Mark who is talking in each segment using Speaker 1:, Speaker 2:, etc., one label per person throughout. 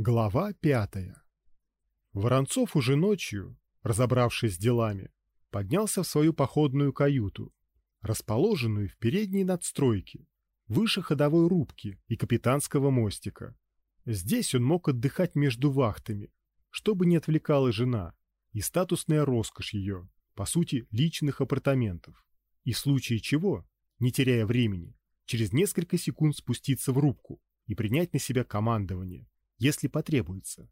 Speaker 1: Глава пятая. Воронцов уже ночью, разобравшись с делами, поднялся в свою походную каюту, расположенную в передней надстройке, выше ходовой рубки и капитанского мостика. Здесь он мог отдыхать между вахтами, чтобы не отвлекала жена и статусная роскошь ее, по сути, личных апартаментов, и в случае чего, не теряя времени, через несколько секунд спуститься в рубку и принять на себя командование, если потребуется.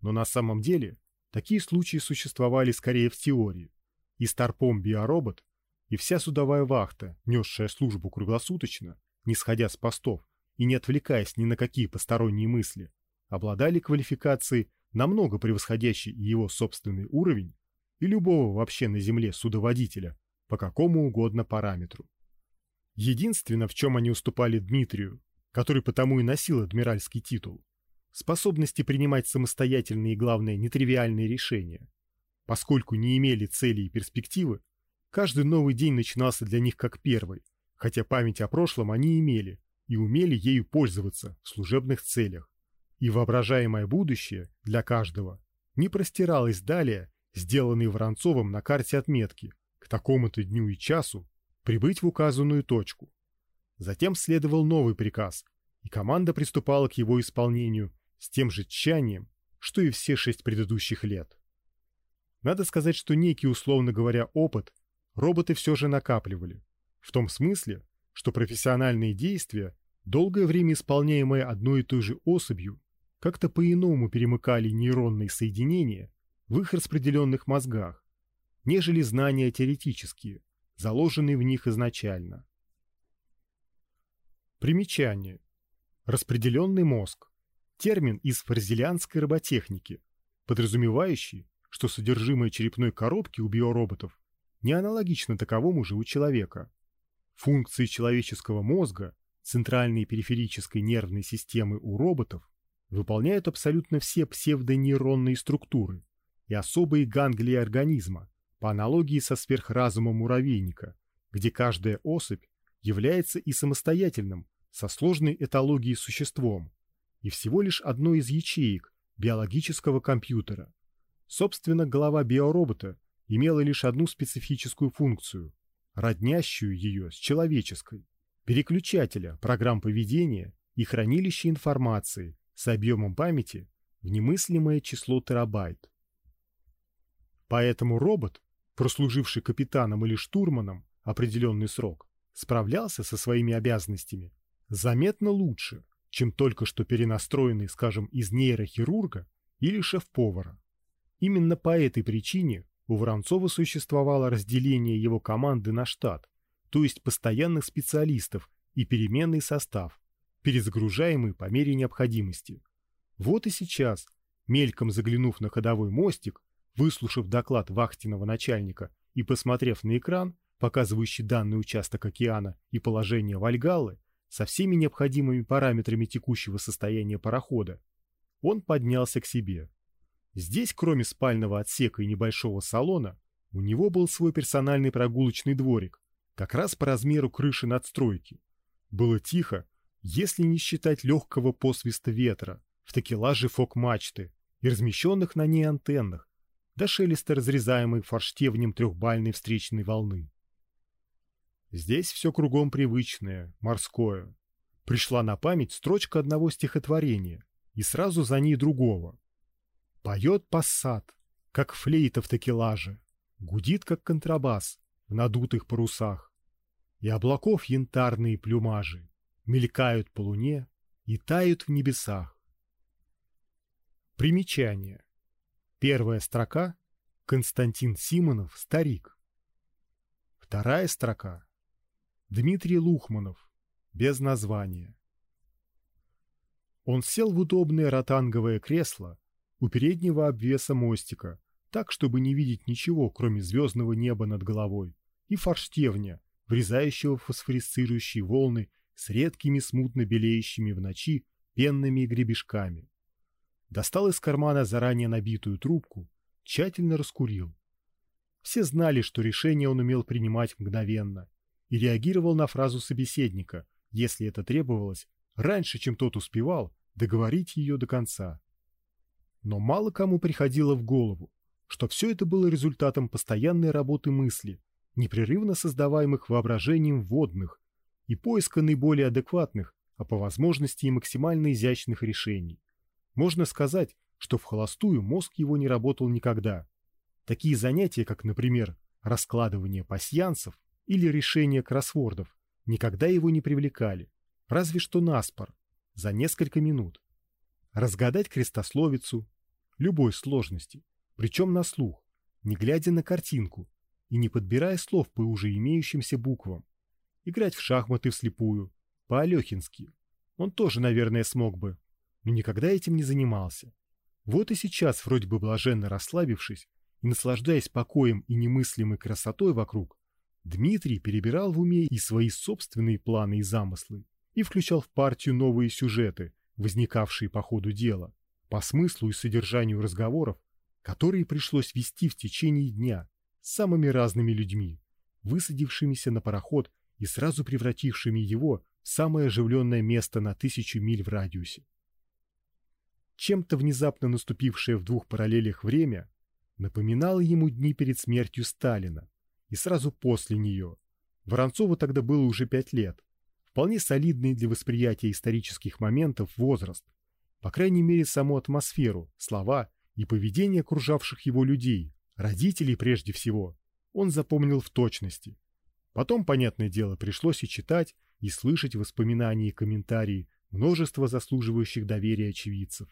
Speaker 1: Но на самом деле такие случаи существовали скорее в теории, и Старпом Биоробот и вся судовая вахта, несшая службу круглосуточно, не сходя с постов и не отвлекаясь ни на какие посторонние мысли, обладали квалификацией, намного превосходящей его собственный уровень и любого вообще на Земле судоводителя по какому угодно параметру. Единственное, в чем они уступали Дмитрию, который потому и носил адмиральский титул, способности принимать самостоятельные и, главное, нетривиальные решения. Поскольку не имели цели и перспективы, каждый новый день начинался для них как первый, хотя память о прошлом они имели и умели ею пользоваться в служебных целях. И воображаемое будущее для каждого не простиралось далее, сделанной Воронцовым на карте отметки, к такому-то дню и часу прибыть в указанную точку. Затем следовал новый приказ, и команда приступала к его исполнению с тем же тщанием, что и все шесть предыдущих лет. Надо сказать, что некий, условно говоря, опыт роботы все же накапливали, в том смысле, что профессиональные действия, долгое время исполняемые одной и той же особью, как-то по-иному перемыкали нейронные соединения в их распределенных мозгах, нежели знания теоретические, заложенные в них изначально. Примечание. Распределенный мозг. Термин из фарзелианской роботехники, подразумевающий, что содержимое черепной коробки у биороботов не аналогично таковому же у человека. Функции человеческого мозга, центральной и периферической нервной системы у роботов выполняют абсолютно все псевдонейронные структуры и особые ганглии организма, по аналогии со сверхразумом муравейника, где каждая особь является и самостоятельным, со сложной этологией существом, и всего лишь одной из ячеек биологического компьютера. Собственно, голова биоробота имела лишь одну специфическую функцию, роднящую ее с человеческой, переключателя программ поведения и хранилища информации с объемом памяти в немыслимое число терабайт. Поэтому робот, прослуживший капитаном или штурманом определенный срок, справлялся со своими обязанностями заметно лучше, чем только что перенастроенный, скажем, из нейрохирурга или шеф-повара. Именно по этой причине у Воронцова существовало разделение его команды на штат, то есть постоянных специалистов и переменный состав, перезагружаемый по мере необходимости. Вот и сейчас, мельком заглянув на ходовой мостик, выслушав доклад вахтенного начальника и посмотрев на экран, показывающий данный участок океана и положение Вальгаллы со всеми необходимыми параметрами текущего состояния парохода, он поднялся к себе. Здесь, кроме спального отсека и небольшого салона, у него был свой персональный прогулочный дворик, как раз по размеру крыши надстройки. Было тихо, если не считать легкого посвиста ветра в такелаже фок-мачты и размещенных на ней антеннах, до шелеста разрезаемой форштевнем трехбальной встречной волны. Здесь все кругом привычное, морское. Пришла на память строчка одного стихотворения и сразу за ней другого. Поет пассат, как флейта в такелаже, гудит, как контрабас в надутых парусах. И облаков янтарные плюмажи мелькают по луне и тают в небесах. Примечание. Первая строка — Константин Симонов, старик. Вторая строка — Дмитрий Лухманов, без названия. Он сел в удобное ротанговое кресло у переднего обвеса мостика, так, чтобы не видеть ничего, кроме звездного неба над головой и форштевня, врезающего фосфорисцирующие волны с редкими смутно белеющими в ночи пенными гребешками достал из кармана заранее набитую трубку, тщательно раскурил. Все знали, что решение он умел принимать мгновенно и реагировал на фразу собеседника, если это требовалось, раньше, чем тот успевал договорить ее до конца. Но мало кому приходило в голову, что все это было результатом постоянной работы мысли, непрерывно создаваемых воображением водных и поиска наиболее адекватных, а по возможности и максимально изящных решений. Можно сказать, что в холостую мозг его не работал никогда. Такие занятия, как, например, раскладывание пасьянсов или решение кроссвордов, никогда его не привлекали, разве что наспор, за несколько минут. Разгадать крестословицу любой сложности, причем на слух, не глядя на картинку и не подбирая слов по уже имеющимся буквам. Играть в шахматы вслепую, по-алехински. Он тоже, наверное, смог бы, но никогда этим не занимался. Вот и сейчас, вроде бы блаженно расслабившись и наслаждаясь покоем и немыслимой красотой вокруг, Дмитрий перебирал в уме и свои собственные планы и замыслы, и включал в партию новые сюжеты, возникавшие по ходу дела, по смыслу и содержанию разговоров, которые пришлось вести в течение дня с самыми разными людьми, высадившимися на пароход и сразу превратившими его в самое оживленное место на тысячу миль в радиусе. Чем-то внезапно наступившее в двух параллелях время напоминало ему дни перед смертью Сталина и сразу после нее. Воронцову тогда было уже пять лет, вполне солидный для восприятия исторических моментов возраст, по крайней мере саму атмосферу, слова и поведение окружавших его людей, родителей прежде всего, он запомнил в точности. Потом, понятное дело, пришлось и читать, и слышать воспоминания и комментарии множества заслуживающих доверия очевидцев.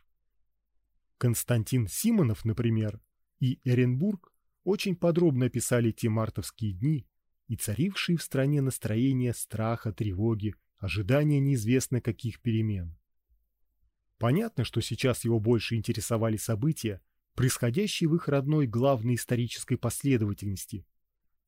Speaker 1: Константин Симонов, например, и Эренбург очень подробно описали те мартовские дни и царившие в стране настроения страха, тревоги, ожидания неизвестно каких перемен. Понятно, что сейчас его больше интересовали события, происходящие в их родной главной исторической последовательности.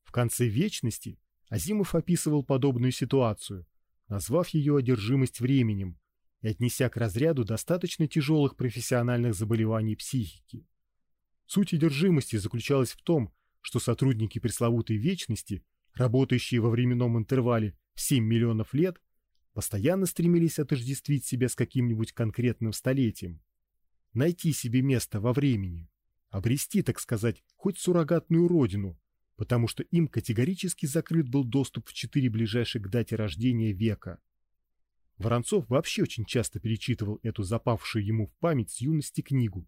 Speaker 1: В конце вечности Азимов описывал подобную ситуацию, назвав ее одержимость временем и отнеся к разряду достаточно тяжелых профессиональных заболеваний психики. Суть одержимости заключалась в том, что сотрудники пресловутой вечности, работающие во временном интервале в 7 миллионов лет, постоянно стремились отождествить себя с каким-нибудь конкретным столетием, найти себе место во времени, обрести, так сказать, хоть суррогатную родину, потому что им категорически закрыт был доступ в четыре ближайших к дате рождения века. Воронцов вообще очень часто перечитывал эту запавшую ему в память с юности книгу.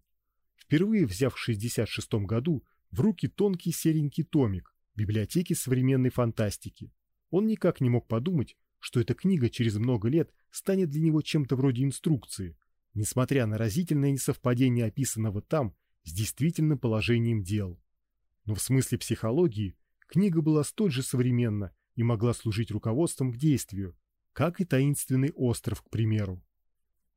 Speaker 1: Впервые взяв в 66 году в руки тонкий серенький томик библиотеки современной фантастики, он никак не мог подумать, что эта книга через много лет станет для него чем-то вроде инструкции, несмотря на разительное несовпадение описанного там с действительным положением дел. Но в смысле психологии книга была столь же современна и могла служить руководством к действию, как и таинственный остров, к примеру.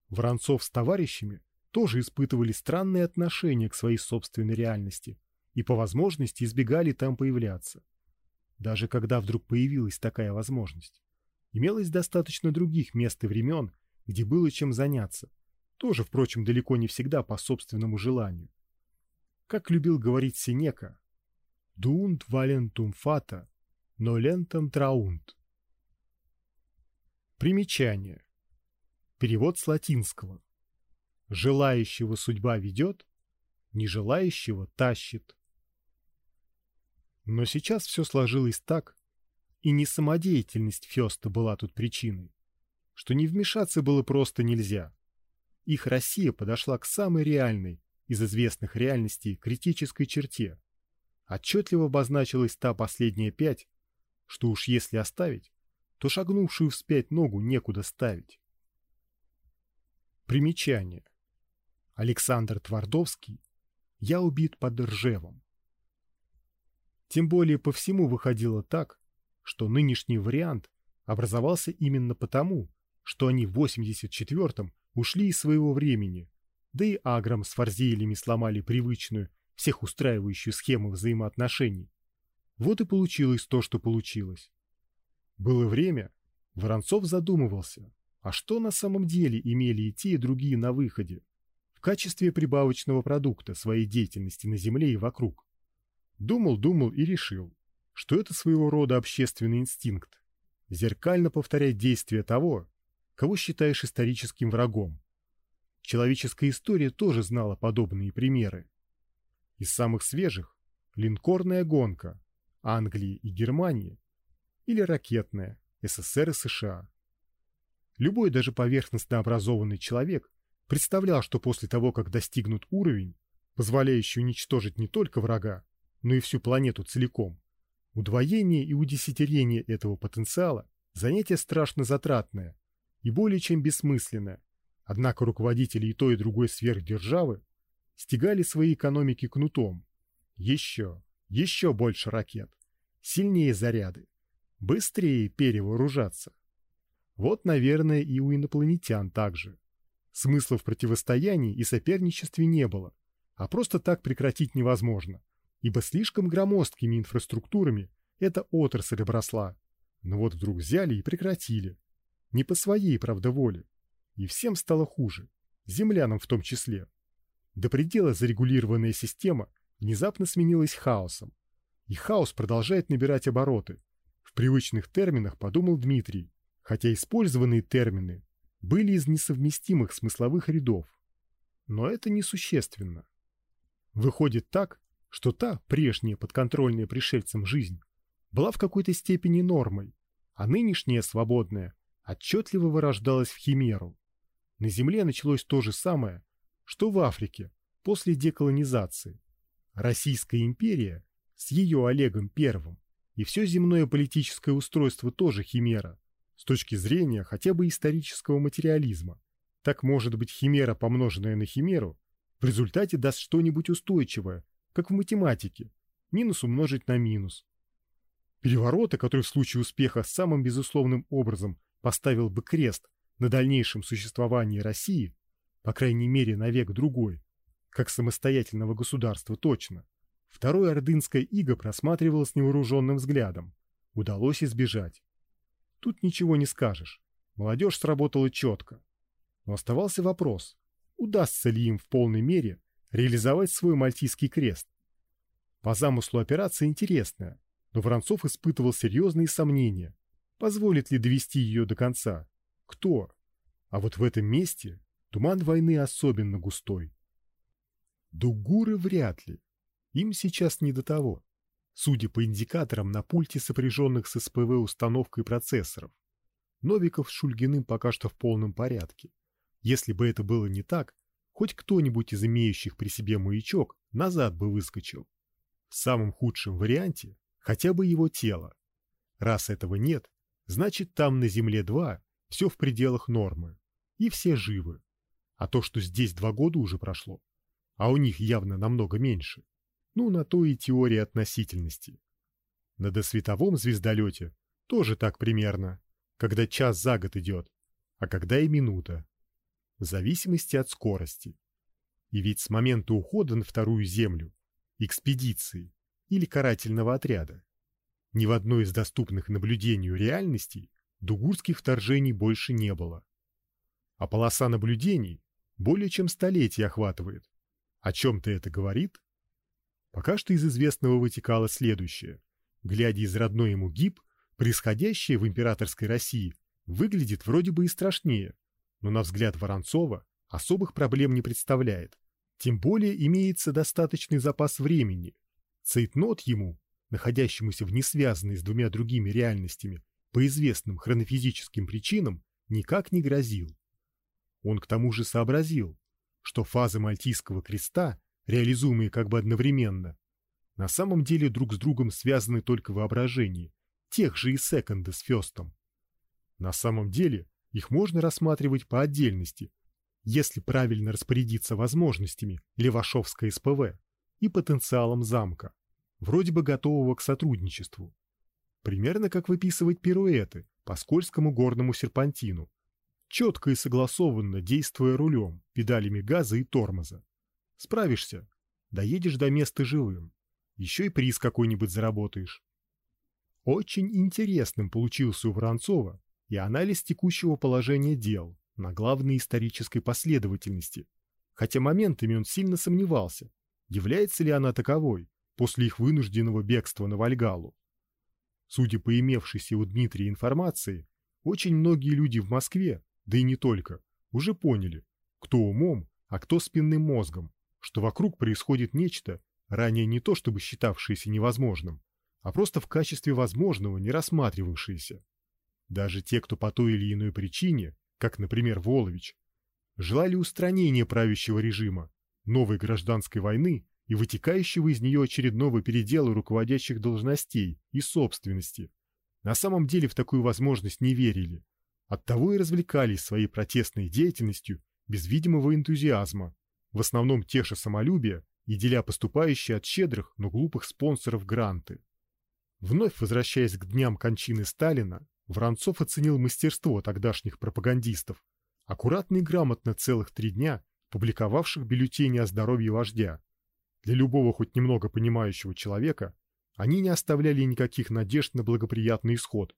Speaker 1: Воронцов с товарищами тоже испытывали странные отношения к своей собственной реальности и по возможности избегали там появляться. Даже когда вдруг появилась такая возможность. Имелось достаточно других мест и времен, где было чем заняться, тоже, впрочем, далеко не всегда по собственному желанию. Как любил говорить Синека, «Dunt valentum fata, nolentum traunt». Примечание. Перевод с латинского. Желающего судьба ведет, не желающего тащит. Но сейчас все сложилось так, и не самодеятельность Фёста была тут причиной, что не вмешаться было просто нельзя. Их Россия подошла к самой реальной из известных реальностей критической черте. Отчетливо обозначилась та последняя пять, что уж если оставить, то шагнувшую вспять ногу некуда ставить. Примечание. Александр Твардовский «Я убит под Ржевом». Тем более по всему выходило так, что нынешний вариант образовался именно потому, что они в 84-м ушли из своего времени, да и Аграм с Фарзелями сломали привычную, всех устраивающую схему взаимоотношений. Вот и получилось то, что получилось. Было время, Воронцов задумывался, а что на самом деле имели и те, и другие на выходе, качестве прибавочного продукта своей деятельности на Земле и вокруг. Думал, думал и решил, что это своего рода общественный инстинкт, зеркально повторять действия того, кого считаешь историческим врагом. Человеческая история тоже знала подобные примеры. Из самых свежих – линкорная гонка Англии и Германии или ракетная СССР и США. Любой даже поверхностно образованный человек представлял, что после того, как достигнут уровень, позволяющий уничтожить не только врага, но и всю планету целиком, удвоение и удесятерение этого потенциала – занятие страшно затратное и более чем бессмысленное. Однако руководители и той и другой сверхдержавы стегали свои экономики кнутом. Еще, еще больше ракет, сильнее заряды, быстрее перевооружаться. Вот, наверное, и у инопланетян также. Смысла в противостоянии и соперничестве не было, а просто так прекратить невозможно, ибо слишком громоздкими инфраструктурами эта отрасль обросла. Но вот вдруг взяли и прекратили. Не по своей, правда, воле. И всем стало хуже, землянам в том числе. До предела зарегулированная система внезапно сменилась хаосом. И хаос продолжает набирать обороты. В привычных терминах подумал Дмитрий, хотя использованные термины были из несовместимых смысловых рядов. Но это несущественно. Выходит так, что та прежняя подконтрольная пришельцам жизнь была в какой-то степени нормой, а нынешняя свободная отчетливо вырождалась в химеру. На Земле началось то же самое, что в Африке после деколонизации. Российская империя с ее Олегом Первым и все земное политическое устройство тоже химера, с точки зрения хотя бы исторического материализма. Так может быть химера, помноженная на химеру, в результате даст что-нибудь устойчивое, как в математике, минус умножить на минус. Перевороты, который в случае успеха самым безусловным образом поставил бы крест на дальнейшем существовании России, по крайней мере на век другой, как самостоятельного государства точно, второе ордынское иго просматривалось невооруженным взглядом. Удалось избежать. Тут ничего не скажешь. Молодежь сработала четко. Но оставался вопрос, удастся ли им в полной мере реализовать свой мальтийский крест. По замыслу операция интересная, но Воронцов испытывал серьезные сомнения, позволит ли довести ее до конца. Кто? А вот в этом месте туман войны особенно густой. Дугуры вряд ли. Им сейчас не до того судя по индикаторам на пульте сопряженных с СПВ установкой процессоров. Новиков с Шульгиным пока что в полном порядке. Если бы это было не так, хоть кто-нибудь из имеющих при себе маячок назад бы выскочил. В самом худшем варианте хотя бы его тело. Раз этого нет, значит там на Земле-2 все в пределах нормы, и все живы. А то, что здесь два года уже прошло, а у них явно намного меньше, ну, на то и теория относительности. На досветовом звездолете тоже так примерно, когда час за год идет, а когда и минута. В зависимости от скорости. И ведь с момента ухода на вторую Землю, экспедиции или карательного отряда, ни в одной из доступных наблюдению реальностей дугурских вторжений больше не было. А полоса наблюдений более чем столетие охватывает. О чем-то это говорит? Пока что из известного вытекало следующее. Глядя из родной ему ГИБ, происходящее в императорской России выглядит вроде бы и страшнее, но на взгляд Воронцова особых проблем не представляет. Тем более имеется достаточный запас времени. Цейтнот ему, находящемуся в несвязанной с двумя другими реальностями по известным хронофизическим причинам, никак не грозил. Он к тому же сообразил, что фазы Мальтийского креста реализуемые как бы одновременно, на самом деле друг с другом связаны только в тех же и секонды с Фёстом. На самом деле их можно рассматривать по отдельности, если правильно распорядиться возможностями Левашовской СПВ и потенциалом замка, вроде бы готового к сотрудничеству. Примерно как выписывать пируэты по скользкому горному серпантину, четко и согласованно действуя рулем, педалями газа и тормоза. Справишься. Доедешь до места живым. Еще и приз какой-нибудь заработаешь. Очень интересным получился у Воронцова и анализ текущего положения дел на главной исторической последовательности, хотя моментами он сильно сомневался, является ли она таковой после их вынужденного бегства на Вальгалу. Судя по имевшейся у Дмитрия информации, очень многие люди в Москве, да и не только, уже поняли, кто умом, а кто спинным мозгом, что вокруг происходит нечто, ранее не то чтобы считавшееся невозможным, а просто в качестве возможного не рассматривавшееся. Даже те, кто по той или иной причине, как, например, Волович, желали устранения правящего режима, новой гражданской войны и вытекающего из нее очередного передела руководящих должностей и собственности, на самом деле в такую возможность не верили. Оттого и развлекались своей протестной деятельностью без видимого энтузиазма, в основном теша самолюбие и деля поступающие от щедрых, но глупых спонсоров гранты. Вновь возвращаясь к дням кончины Сталина, Воронцов оценил мастерство тогдашних пропагандистов, аккуратно и грамотно целых три дня публиковавших бюллетени о здоровье вождя. Для любого хоть немного понимающего человека они не оставляли никаких надежд на благоприятный исход.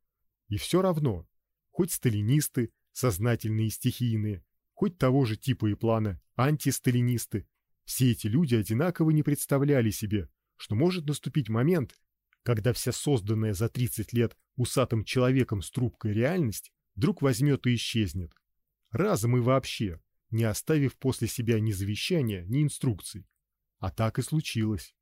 Speaker 1: И все равно, хоть сталинисты, сознательные и стихийные, хоть того же типа и плана антисталинисты, все эти люди одинаково не представляли себе, что может наступить момент, когда вся созданная за 30 лет усатым человеком с трубкой реальность вдруг возьмет и исчезнет. Разом и вообще, не оставив после себя ни завещания, ни инструкций. А так и случилось.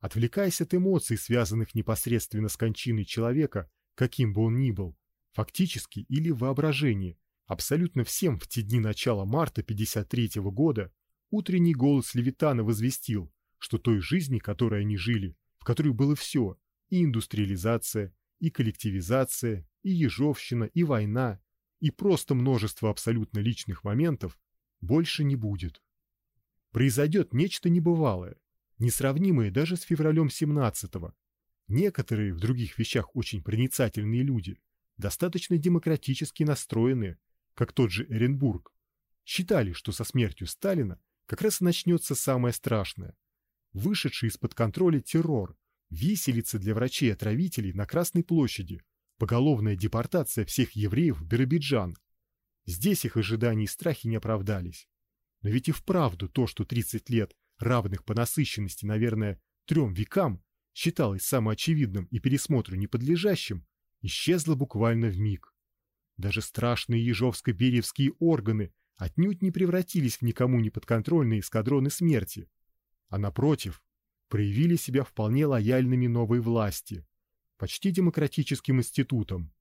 Speaker 1: Отвлекаясь от эмоций, связанных непосредственно с кончиной человека, каким бы он ни был, фактически или в воображении, абсолютно всем в те дни начала марта 53 -го года утренний голос Левитана возвестил, что той жизни, которой они жили, в которой было все, и индустриализация, и коллективизация, и ежовщина, и война, и просто множество абсолютно личных моментов больше не будет. Произойдет нечто небывалое, несравнимое даже с февралем 17-го. Некоторые в других вещах очень проницательные люди, достаточно демократически настроенные, как тот же Эренбург, считали, что со смертью Сталина как раз начнется самое страшное. Вышедший из-под контроля террор, Виселица для врачей-отравителей на Красной площади, поголовная депортация всех евреев в Биробиджан. Здесь их ожидания и страхи не оправдались. Но ведь и вправду то, что 30 лет, равных по насыщенности, наверное, трем векам, считалось самоочевидным и пересмотру неподлежащим, исчезло буквально в миг. Даже страшные ежовско-беревские органы отнюдь не превратились в никому не подконтрольные эскадроны смерти, а напротив, проявили себя вполне лояльными новой власти, почти демократическим институтом.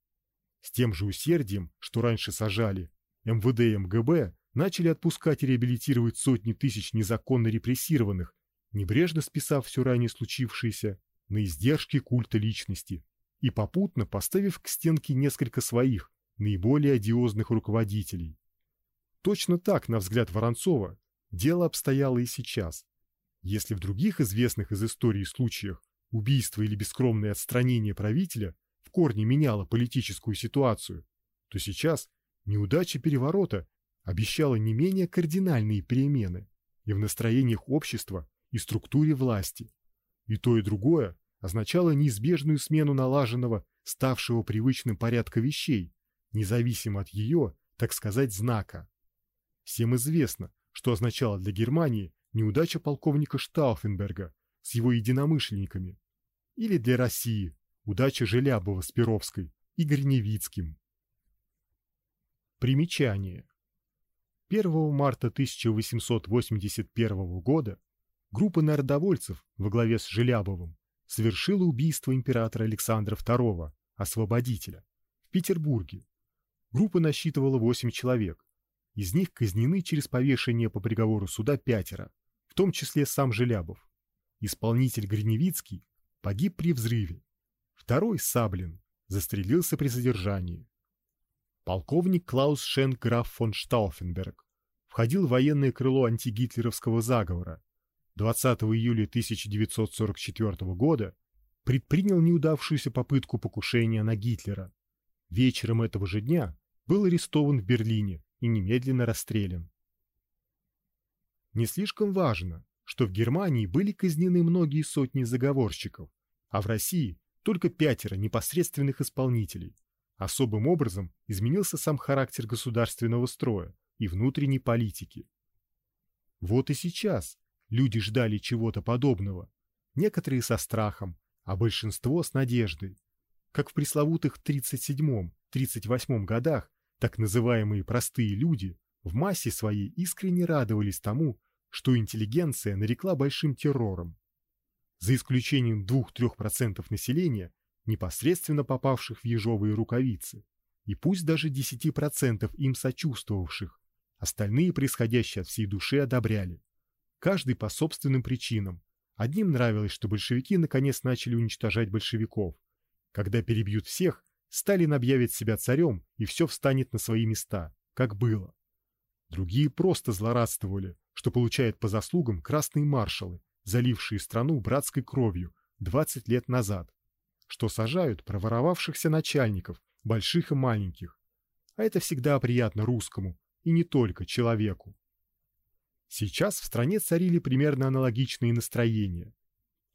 Speaker 1: С тем же усердием, что раньше сажали, МВД и МГБ начали отпускать и реабилитировать сотни тысяч незаконно репрессированных, небрежно списав все ранее случившееся на издержки культа личности и попутно поставив к стенке несколько своих, наиболее одиозных руководителей. Точно так, на взгляд Воронцова, дело обстояло и сейчас. Если в других известных из истории случаях убийство или бескромное отстранение правителя в корне меняло политическую ситуацию, то сейчас неудача переворота обещала не менее кардинальные перемены и в настроениях общества, и структуре власти. И то, и другое означало неизбежную смену налаженного, ставшего привычным порядка вещей, независимо от ее, так сказать, знака. Всем известно, что означало для Германии неудача полковника Штауфенберга с его единомышленниками, или для России удача Желябова с Перовской и Гриневицким. Примечание. 1 марта 1881 года группа народовольцев во главе с Желябовым совершила убийство императора Александра II, освободителя, в Петербурге. Группа насчитывала 8 человек, из них казнены через повешение по приговору суда пятеро, в том числе сам Желябов. Исполнитель Гриневицкий погиб при взрыве. Второй, Саблин, застрелился при задержании. Полковник Клаус Шенк граф фон Штауфенберг входил в военное крыло антигитлеровского заговора. 20 июля 1944 года предпринял неудавшуюся попытку покушения на Гитлера. Вечером этого же дня был арестован в Берлине и немедленно расстрелян. Не слишком важно, что в Германии были казнены многие сотни заговорщиков, а в России только пятеро непосредственных исполнителей. Особым образом изменился сам характер государственного строя и внутренней политики. Вот и сейчас люди ждали чего-то подобного, некоторые со страхом, а большинство с надеждой. Как в пресловутых 37-38 годах так называемые простые люди в массе своей искренне радовались тому, что интеллигенция нарекла большим террором. За исключением 2-3% населения, непосредственно попавших в ежовые рукавицы, и пусть даже 10% им сочувствовавших, остальные происходящее от всей души одобряли. Каждый по собственным причинам. Одним нравилось, что большевики наконец начали уничтожать большевиков. Когда перебьют всех, Сталин объявит себя царем, и все встанет на свои места, как было. Другие просто злорадствовали, что получают по заслугам красные маршалы, залившие страну братской кровью 20 лет назад, что сажают проворовавшихся начальников, больших и маленьких. А это всегда приятно русскому, и не только человеку. Сейчас в стране царили примерно аналогичные настроения.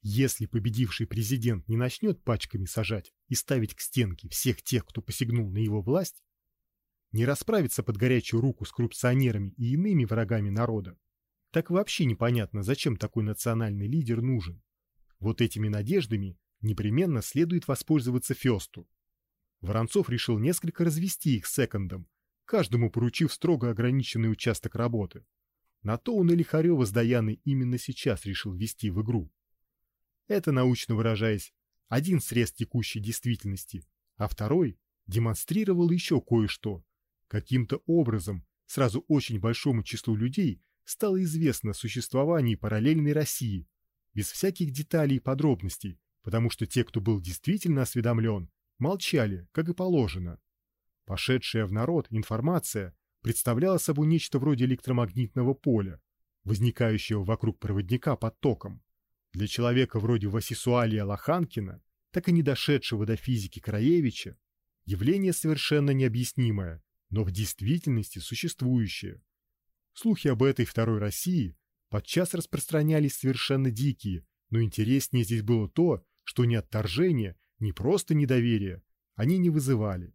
Speaker 1: Если победивший президент не начнет пачками сажать и ставить к стенке всех тех, кто посягнул на его власть, не расправиться под горячую руку с коррупционерами и иными врагами народа, так вообще непонятно, зачем такой национальный лидер нужен. Вот этими надеждами непременно следует воспользоваться Фёсту. Воронцов решил несколько развести их секондом, каждому поручив строго ограниченный участок работы. На то он и Лихарева с Даяной именно сейчас решил ввести в игру. Это, научно выражаясь, один срез текущей действительности, а второй демонстрировал еще кое-что. Каким-то образом сразу очень большому числу людей стало известно о существовании параллельной России, без всяких деталей и подробностей, потому что те, кто был действительно осведомлен, молчали, как и положено. Пошедшая в народ информация представляла собой нечто вроде электромагнитного поля, возникающего вокруг проводника под током. Для человека вроде Васисуалия Лоханкина, так и не дошедшего до физики Краевича, явление совершенно необъяснимое, но в действительности существующее. Слухи об этой второй России подчас распространялись совершенно дикие, но интереснее здесь было то, что ни отторжение, ни просто недоверие они не вызывали.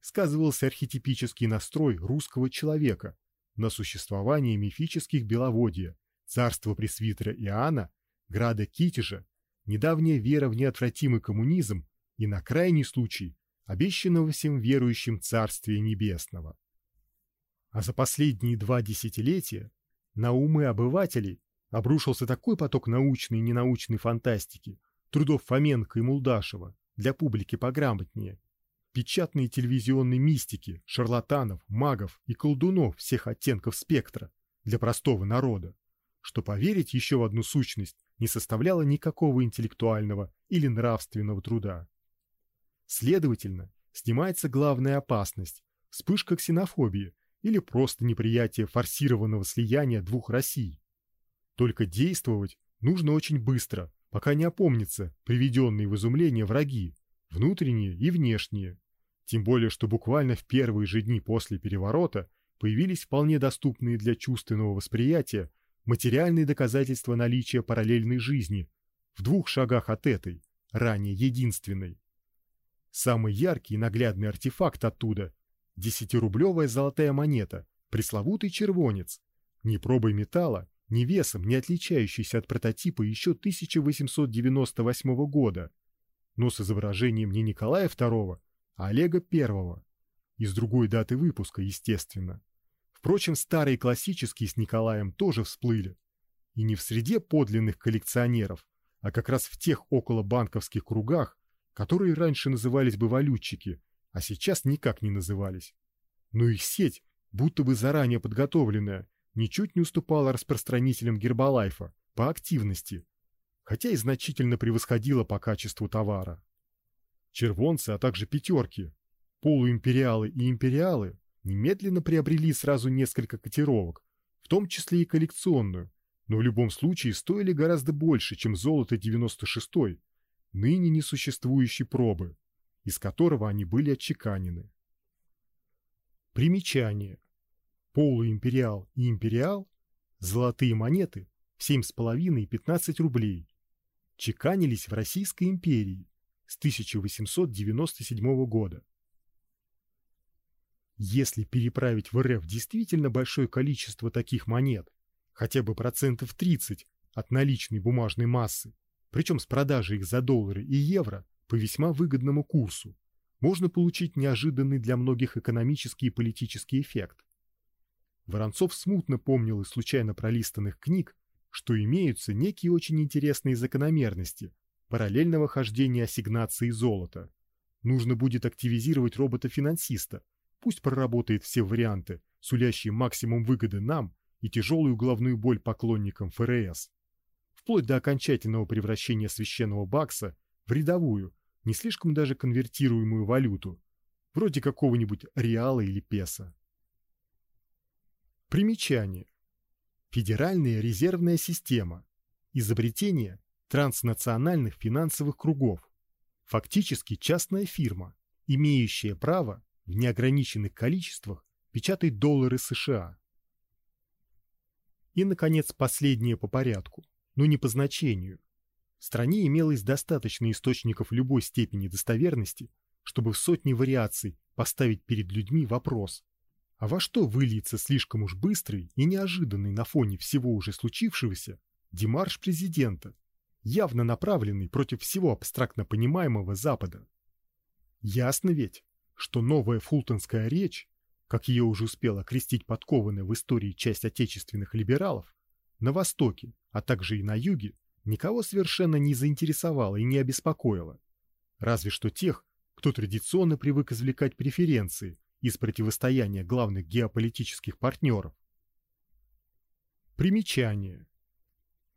Speaker 1: Сказывался архетипический настрой русского человека на существование мифических Беловодья, царства пресвитера Иоанна града Китежа, недавняя вера в неотвратимый коммунизм и, на крайний случай, обещанного всем верующим Царствия Небесного. А за последние два десятилетия на умы обывателей обрушился такой поток научной и ненаучной фантастики, трудов Фоменко и Мулдашева для публики пограмотнее, печатной и телевизионной мистики, шарлатанов, магов и колдунов всех оттенков спектра для простого народа, что поверить еще в одну сущность не составляло никакого интеллектуального или нравственного труда. Следовательно, снимается главная опасность – вспышка ксенофобии или просто неприятие форсированного слияния двух Россий. Только действовать нужно очень быстро, пока не опомнятся приведенные в изумление враги, внутренние и внешние. Тем более, что буквально в первые же дни после переворота появились вполне доступные для чувственного восприятия материальные доказательства наличия параллельной жизни в двух шагах от этой, ранее единственной. Самый яркий и наглядный артефакт оттуда – десятирублевая золотая монета, пресловутый червонец, ни пробой металла, ни весом не отличающийся от прототипа еще 1898 года, но с изображением не Николая II, а Олега I, из другой даты выпуска, естественно. Впрочем, старые классические с Николаем тоже всплыли. И не в среде подлинных коллекционеров, а как раз в тех около банковских кругах, которые раньше назывались бы валютчики, а сейчас никак не назывались. Но их сеть, будто бы заранее подготовленная, ничуть не уступала распространителям Гербалайфа по активности, хотя и значительно превосходила по качеству товара. Червонцы, а также пятерки, полуимпериалы и империалы немедленно приобрели сразу несколько котировок, в том числе и коллекционную, но в любом случае стоили гораздо больше, чем золото 96-й, ныне несуществующей пробы, из которого они были отчеканены. Примечание. Полуимпериал и империал – золотые монеты в 7,5 и 15 рублей. Чеканились в Российской империи с 1897 года. Если переправить в РФ действительно большое количество таких монет, хотя бы процентов 30 от наличной бумажной массы, причем с продажей их за доллары и евро по весьма выгодному курсу, можно получить неожиданный для многих экономический и политический эффект. Воронцов смутно помнил из случайно пролистанных книг, что имеются некие очень интересные закономерности параллельного хождения ассигнации золота. Нужно будет активизировать робота-финансиста, пусть проработает все варианты, сулящие максимум выгоды нам и тяжелую головную боль поклонникам ФРС. Вплоть до окончательного превращения священного бакса в рядовую, не слишком даже конвертируемую валюту, вроде какого-нибудь реала или песо. Примечание. Федеральная резервная система. Изобретение транснациональных финансовых кругов. Фактически частная фирма, имеющая право в неограниченных количествах печатать доллары США. И, наконец, последнее по порядку, но не по значению. В стране имелось достаточно источников любой степени достоверности, чтобы в сотни вариаций поставить перед людьми вопрос, а во что выльется слишком уж быстрый и неожиданный на фоне всего уже случившегося демарш президента, явно направленный против всего абстрактно понимаемого Запада. Ясно ведь, что новая фултонская речь, как ее уже успела крестить подкованная в истории часть отечественных либералов, на Востоке, а также и на Юге, никого совершенно не заинтересовала и не обеспокоила. Разве что тех, кто традиционно привык извлекать преференции из противостояния главных геополитических партнеров. Примечание.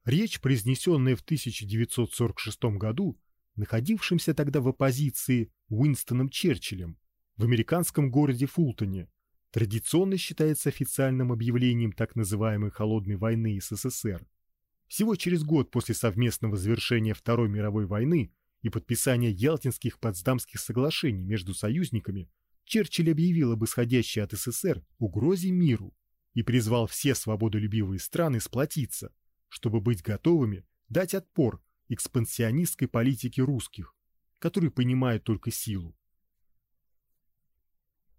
Speaker 1: Речь, произнесенная в 1946 году, находившимся тогда в оппозиции Уинстоном Черчиллем в американском городе Фултоне, традиционно считается официальным объявлением так называемой холодной войны СССР. Всего через год после совместного завершения Второй мировой войны и подписания Ялтинских Потсдамских соглашений между союзниками Черчилль объявил об исходящей от СССР угрозе миру и призвал все свободолюбивые страны сплотиться, чтобы быть готовыми дать отпор экспансионистской политике русских, которые понимают только силу.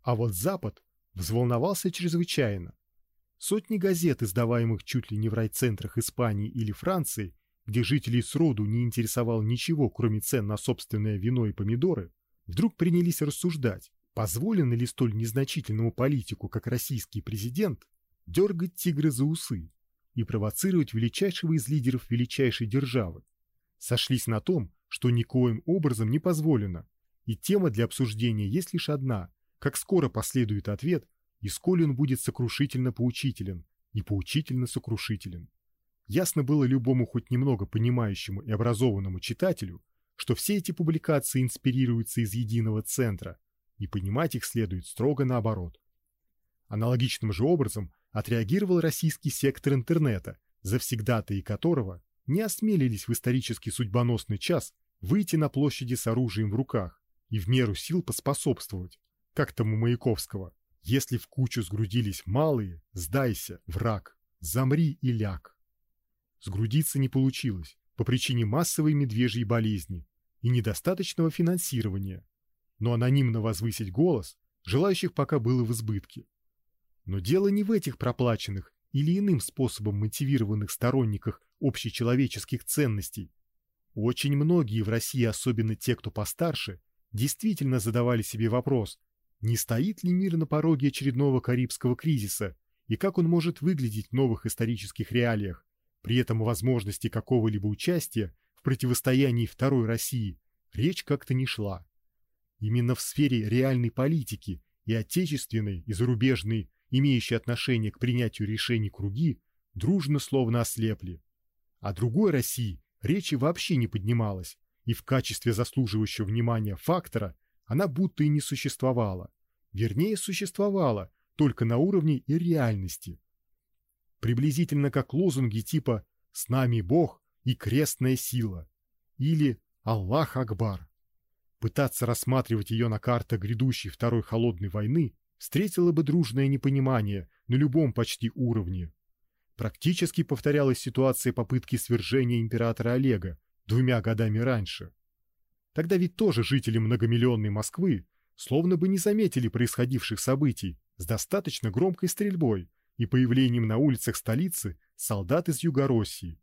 Speaker 1: А вот Запад взволновался чрезвычайно. Сотни газет, издаваемых чуть ли не в райцентрах Испании или Франции, где жителей сроду не интересовало ничего, кроме цен на собственное вино и помидоры, вдруг принялись рассуждать, Позволено ли столь незначительному политику, как российский президент, дергать тигры за усы и провоцировать величайшего из лидеров величайшей державы? Сошлись на том, что никоим образом не позволено, и тема для обсуждения есть лишь одна: как скоро последует ответ, и сколь он будет сокрушительно поучителен и поучительно сокрушителен. Ясно было любому хоть немного понимающему и образованному читателю, что все эти публикации инспирируются из единого центра, и понимать их следует строго наоборот. Аналогичным же образом отреагировал российский сектор интернета, завсегдатаи которого не осмелились в исторически судьбоносный час выйти на площади с оружием в руках и в меру сил поспособствовать, как тому Маяковского, если в кучу сгрудились малые, сдайся, враг, замри и ляг. Сгрудиться не получилось по причине массовой медвежьей болезни и недостаточного финансирования, но анонимно возвысить голос желающих пока было в избытке. Но дело не в этих проплаченных или иным способом мотивированных сторонниках общечеловеческих ценностей. Очень многие в России, особенно те, кто постарше, действительно задавали себе вопрос, не стоит ли мир на пороге очередного карибского кризиса и как он может выглядеть в новых исторических реалиях, при этом о возможности какого-либо участия в противостоянии второй России речь как-то не шла. Именно в сфере реальной политики и отечественной, и зарубежной, имеющие отношение к принятию решений круги, дружно словно ослепли. О другой России речи вообще не поднималось, и в качестве заслуживающего внимания фактора она будто и не существовала. Вернее, существовала только на уровне и реальности. Приблизительно как лозунги типа «С нами Бог» и «Крестная сила» или «Аллах Акбар». Пытаться рассматривать ее на картах грядущей второй холодной войны встретило бы дружное непонимание на любом почти уровне. Практически повторялась ситуация попытки свержения императора Олега двумя годами раньше. Тогда ведь тоже жители многомиллионной Москвы словно бы не заметили происходивших событий с достаточно громкой стрельбой и появлением на улицах столицы солдат из Юго-России.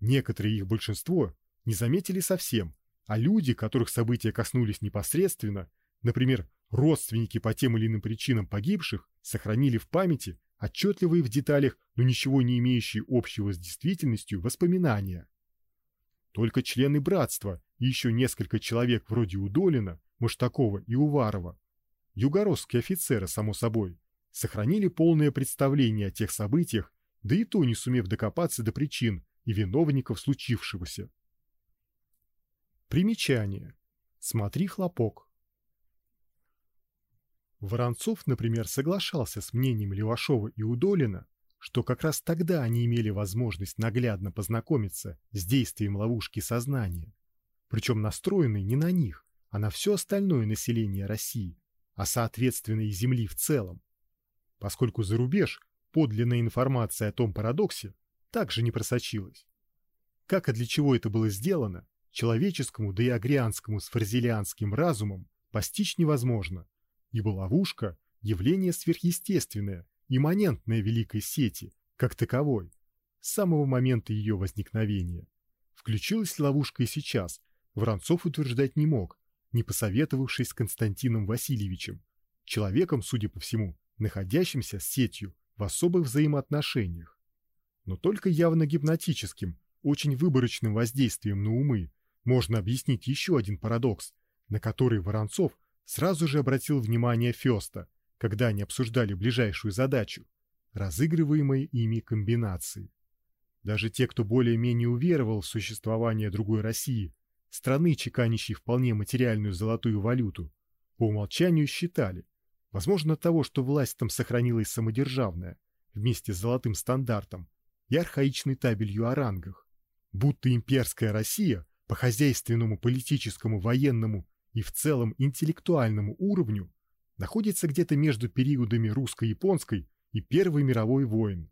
Speaker 1: Некоторые их большинство не заметили совсем, а люди, которых события коснулись непосредственно, например, родственники по тем или иным причинам погибших сохранили в памяти отчетливые в деталях, но ничего не имеющие общего с действительностью воспоминания. Только члены братства и еще несколько человек вроде Удолина, Муштакова и Уварова, югородские офицеры, само собой, сохранили полное представление о тех событиях, да и то не сумев докопаться до причин и виновников случившегося. Примечание. Смотри хлопок. Воронцов, например, соглашался с мнением Левашова и Удолина, что как раз тогда они имели возможность наглядно познакомиться с действием ловушки сознания, причем настроенной не на них, а на все остальное население России, а соответственно и Земли в целом. Поскольку за рубеж подлинная информация о том парадоксе также не просочилась. Как и для чего это было сделано, человеческому да и агрианскому с фарзелианским разумом постичь невозможно, ибо ловушка – явление сверхъестественное, имманентное великой сети, как таковой, с самого момента ее возникновения. Включилась ловушка и сейчас, Воронцов утверждать не мог, не посоветовавшись с Константином Васильевичем, человеком, судя по всему, находящимся с сетью в особых взаимоотношениях. Но только явно гипнотическим, очень выборочным воздействием на умы можно объяснить еще один парадокс, на который Воронцов сразу же обратил внимание Феста, когда они обсуждали ближайшую задачу – разыгрываемые ими комбинации. Даже те, кто более-менее уверовал в существование другой России, страны, чеканящей вполне материальную золотую валюту, по умолчанию считали, возможно, того, что власть там сохранилась самодержавная, вместе с золотым стандартом и архаичной табелью о рангах, будто имперская Россия по хозяйственному, политическому, военному и в целом интеллектуальному уровню находится где-то между периодами русско-японской и Первой мировой войн.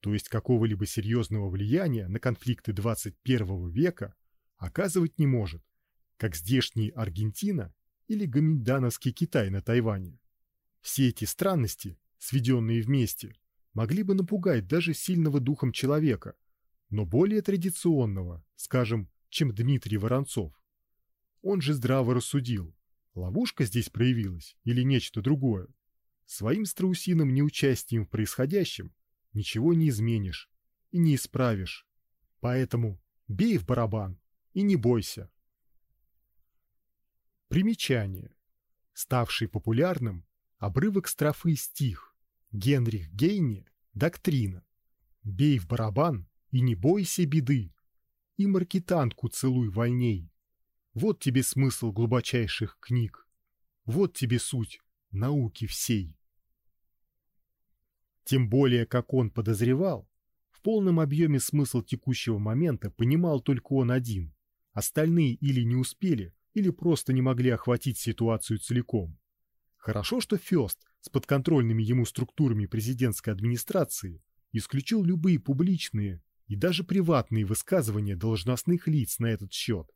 Speaker 1: То есть какого-либо серьезного влияния на конфликты 21 века оказывать не может, как здешний Аргентина или гоминдановский Китай на Тайване. Все эти странности, сведенные вместе, могли бы напугать даже сильного духом человека, но более традиционного, скажем, чем Дмитрий Воронцов. Он же здраво рассудил, ловушка здесь проявилась или нечто другое. Своим страусиным неучастием в происходящем ничего не изменишь и не исправишь. Поэтому бей в барабан и не бойся. Примечание. Ставший популярным обрывок строфы стих Генрих Гейне «Доктрина». Бей в барабан и не бойся беды, и маркетанку целуй вольней. Вот тебе смысл глубочайших книг. Вот тебе суть науки всей. Тем более, как он подозревал, в полном объеме смысл текущего момента понимал только он один. Остальные или не успели, или просто не могли охватить ситуацию целиком. Хорошо, что Фёст с подконтрольными ему структурами президентской администрации исключил любые публичные и даже приватные высказывания должностных лиц на этот счет.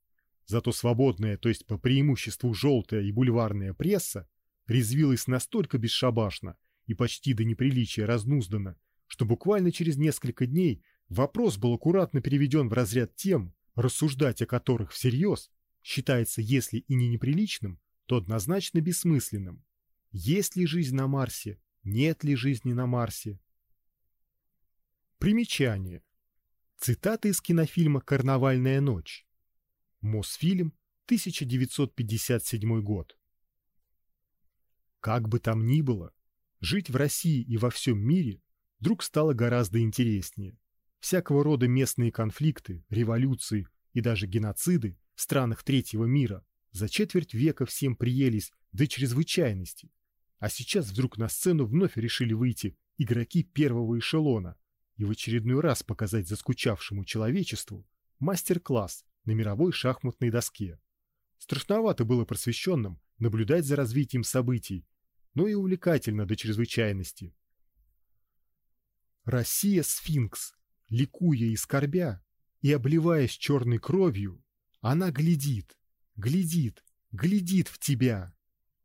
Speaker 1: Зато свободная, то есть по преимуществу желтая и бульварная пресса резвилась настолько бесшабашно и почти до неприличия разнуздана, что буквально через несколько дней вопрос был аккуратно переведен в разряд тем, рассуждать о которых всерьез считается, если и не неприличным, то однозначно бессмысленным. Есть ли жизнь на Марсе, нет ли жизни на Марсе? Примечание. Цитата из кинофильма «Карнавальная ночь». Мосфильм, 1957 год. Как бы там ни было, жить в России и во всем мире вдруг стало гораздо интереснее. Всякого рода местные конфликты, революции и даже геноциды в странах третьего мира за четверть века всем приелись до чрезвычайности. А сейчас вдруг на сцену вновь решили выйти игроки первого эшелона и в очередной раз показать заскучавшему человечеству мастер-класс на мировой шахматной доске. Страшновато было просвещенным наблюдать за развитием событий, но и увлекательно до чрезвычайности. Россия сфинкс, ликуя и скорбя, и обливаясь черной кровью, она глядит, глядит, глядит в тебя,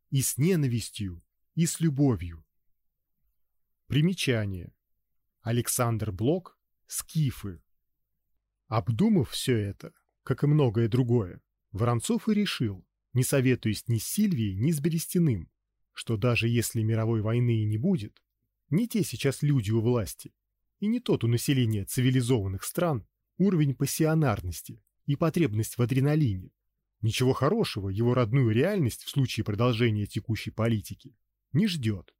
Speaker 1: и с ненавистью, и с любовью. Примечание. Александр Блок, Скифы. Обдумав все это, как и многое другое, Воронцов и решил, не советуясь ни с Сильвией, ни с Берестяным, что даже если мировой войны и не будет, не те сейчас люди у власти, и не тот у населения цивилизованных стран уровень пассионарности и потребность в адреналине. Ничего хорошего его родную реальность в случае продолжения текущей политики не ждет.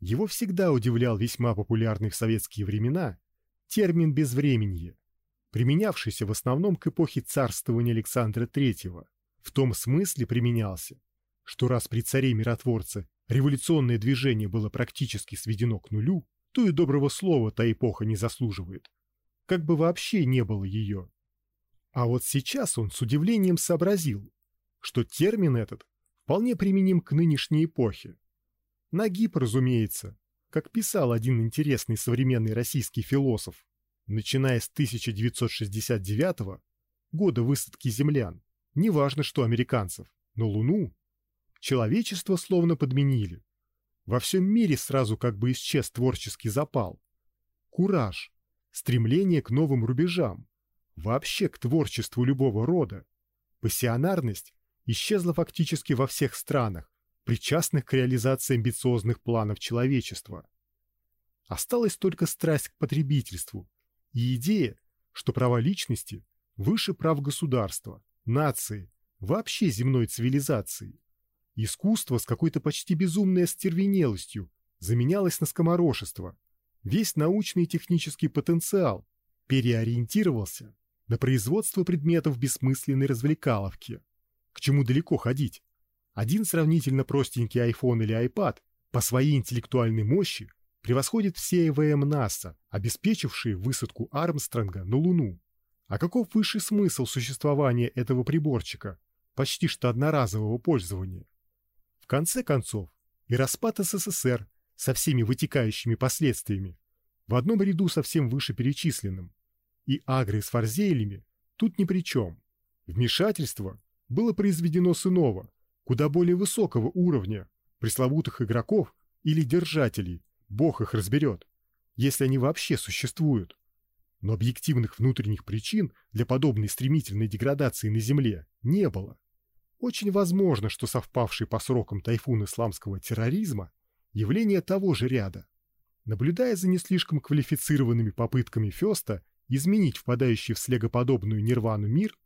Speaker 1: Его всегда удивлял весьма популярный в советские времена термин «безвременье», применявшийся в основном к эпохе царствования Александра III, в том смысле применялся, что раз при царе-миротворце революционное движение было практически сведено к нулю, то и доброго слова та эпоха не заслуживает. Как бы вообще не было ее. А вот сейчас он с удивлением сообразил, что термин этот вполне применим к нынешней эпохе. Нагиб, разумеется, как писал один интересный современный российский философ, начиная с 1969 года высадки землян, неважно что американцев, но Луну, человечество словно подменили. Во всем мире сразу как бы исчез творческий запал. Кураж, стремление к новым рубежам, вообще к творчеству любого рода. Пассионарность исчезла фактически во всех странах, причастных к реализации амбициозных планов человечества. Осталась только страсть к потребительству и идея, что права личности выше прав государства, нации, вообще земной цивилизации. Искусство с какой-то почти безумной остервенелостью заменялось на скоморошество. Весь научный и технический потенциал переориентировался на производство предметов бессмысленной развлекаловки. К чему далеко ходить? Один сравнительно простенький iPhone или iPad по своей интеллектуальной мощи превосходит все ЭВМ НАСА, обеспечившие высадку Армстронга на Луну. А каков высший смысл существования этого приборчика, почти что одноразового пользования? В конце концов, и распад СССР со всеми вытекающими последствиями в одном ряду со всем вышеперечисленным и агры с фарзелями тут ни при чем. Вмешательство было произведено с иного, куда более высокого уровня, пресловутых игроков или держателей, бог их разберет, если они вообще существуют. Но объективных внутренних причин для подобной стремительной деградации на Земле не было. Очень возможно, что совпавший по срокам тайфун исламского терроризма – явление того же ряда. Наблюдая за не слишком квалифицированными попытками Феста изменить впадающий в слегоподобную нирвану мир,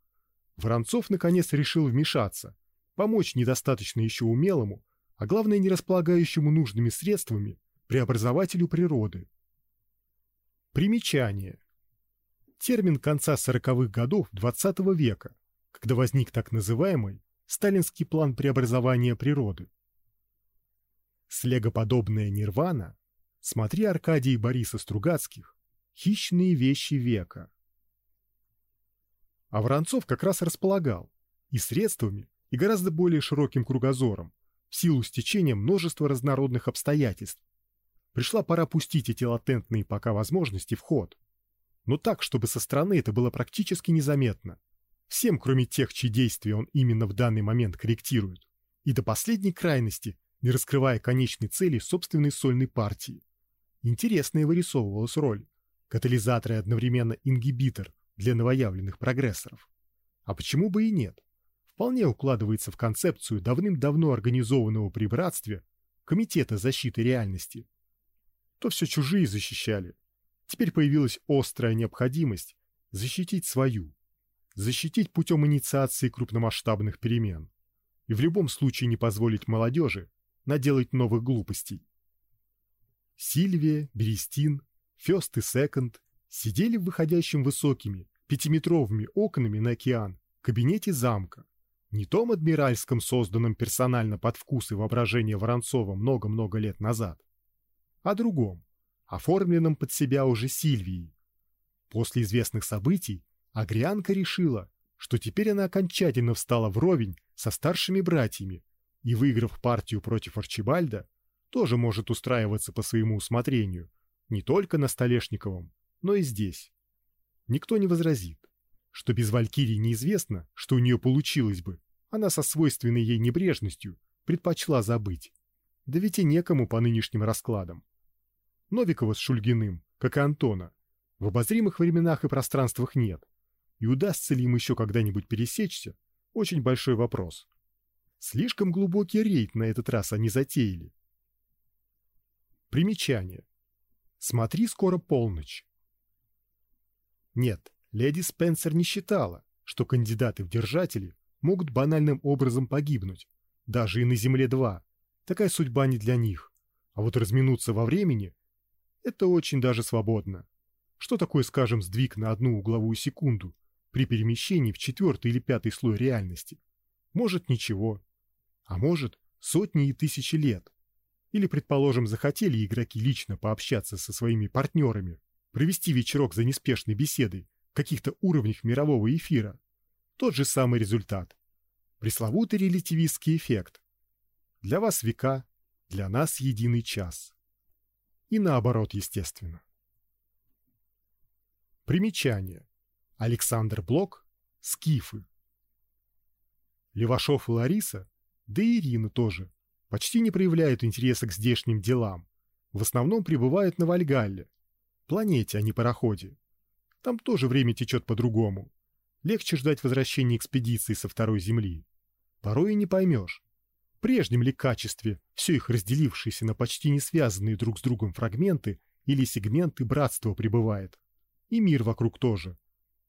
Speaker 1: Воронцов наконец решил вмешаться, помочь недостаточно еще умелому, а главное не располагающему нужными средствами преобразователю природы. Примечание. Термин конца сороковых годов XX века, когда возник так называемый сталинский план преобразования природы. Слегоподобная нирвана, смотри Аркадий Бориса Стругацких, хищные вещи века. А Воронцов как раз располагал и средствами, и гораздо более широким кругозором, в силу стечения множества разнородных обстоятельств, Пришла пора пустить эти латентные пока возможности в ход. Но так, чтобы со стороны это было практически незаметно. Всем, кроме тех, чьи действия он именно в данный момент корректирует. И до последней крайности, не раскрывая конечной цели собственной сольной партии. Интересная вырисовывалась роль. Катализатор и одновременно ингибитор для новоявленных прогрессоров. А почему бы и нет? Вполне укладывается в концепцию давным-давно организованного при братстве Комитета защиты реальности – то все чужие защищали. Теперь появилась острая необходимость защитить свою, защитить путем инициации крупномасштабных перемен и в любом случае не позволить молодежи наделать новых глупостей. Сильвия, Берестин, Фёст и Секонд сидели в выходящем высокими пятиметровыми окнами на океан кабинете замка, не том адмиральском, созданном персонально под вкус и воображение Воронцова много-много лет назад, о другом, оформленном под себя уже Сильвией. После известных событий Агрианка решила, что теперь она окончательно встала вровень со старшими братьями и, выиграв партию против Арчибальда, тоже может устраиваться по своему усмотрению, не только на Столешниковом, но и здесь. Никто не возразит, что без Валькирии неизвестно, что у нее получилось бы. Она со свойственной ей небрежностью предпочла забыть. Да ведь и некому по нынешним раскладам. Новикова с Шульгиным, как и Антона, в обозримых временах и пространствах нет. И удастся ли им еще когда-нибудь пересечься – очень большой вопрос. Слишком глубокий рейд на этот раз они затеяли. Примечание. Смотри, скоро полночь. Нет, леди Спенсер не считала, что кандидаты в держатели могут банальным образом погибнуть, даже и на Земле-2. Такая судьба не для них. А вот разминуться во времени – это очень даже свободно. Что такое, скажем, сдвиг на одну угловую секунду при перемещении в четвертый или пятый слой реальности? Может, ничего. А может, сотни и тысячи лет. Или, предположим, захотели игроки лично пообщаться со своими партнерами, провести вечерок за неспешной беседой в каких-то уровнях мирового эфира. Тот же самый результат. Пресловутый релятивистский эффект. Для вас века, для нас единый час. И наоборот, естественно. Примечание. Александр Блок. Скифы. Левашов и Лариса, да и Ирина тоже, почти не проявляют интереса к здешним делам. В основном пребывают на Вальгалле, планете, а не пароходе. Там тоже время течет по-другому. Легче ждать возвращения экспедиции со второй Земли. Порой и не поймешь, прежнем ли качестве все их разделившиеся на почти не связанные друг с другом фрагменты или сегменты братства пребывает. И мир вокруг тоже.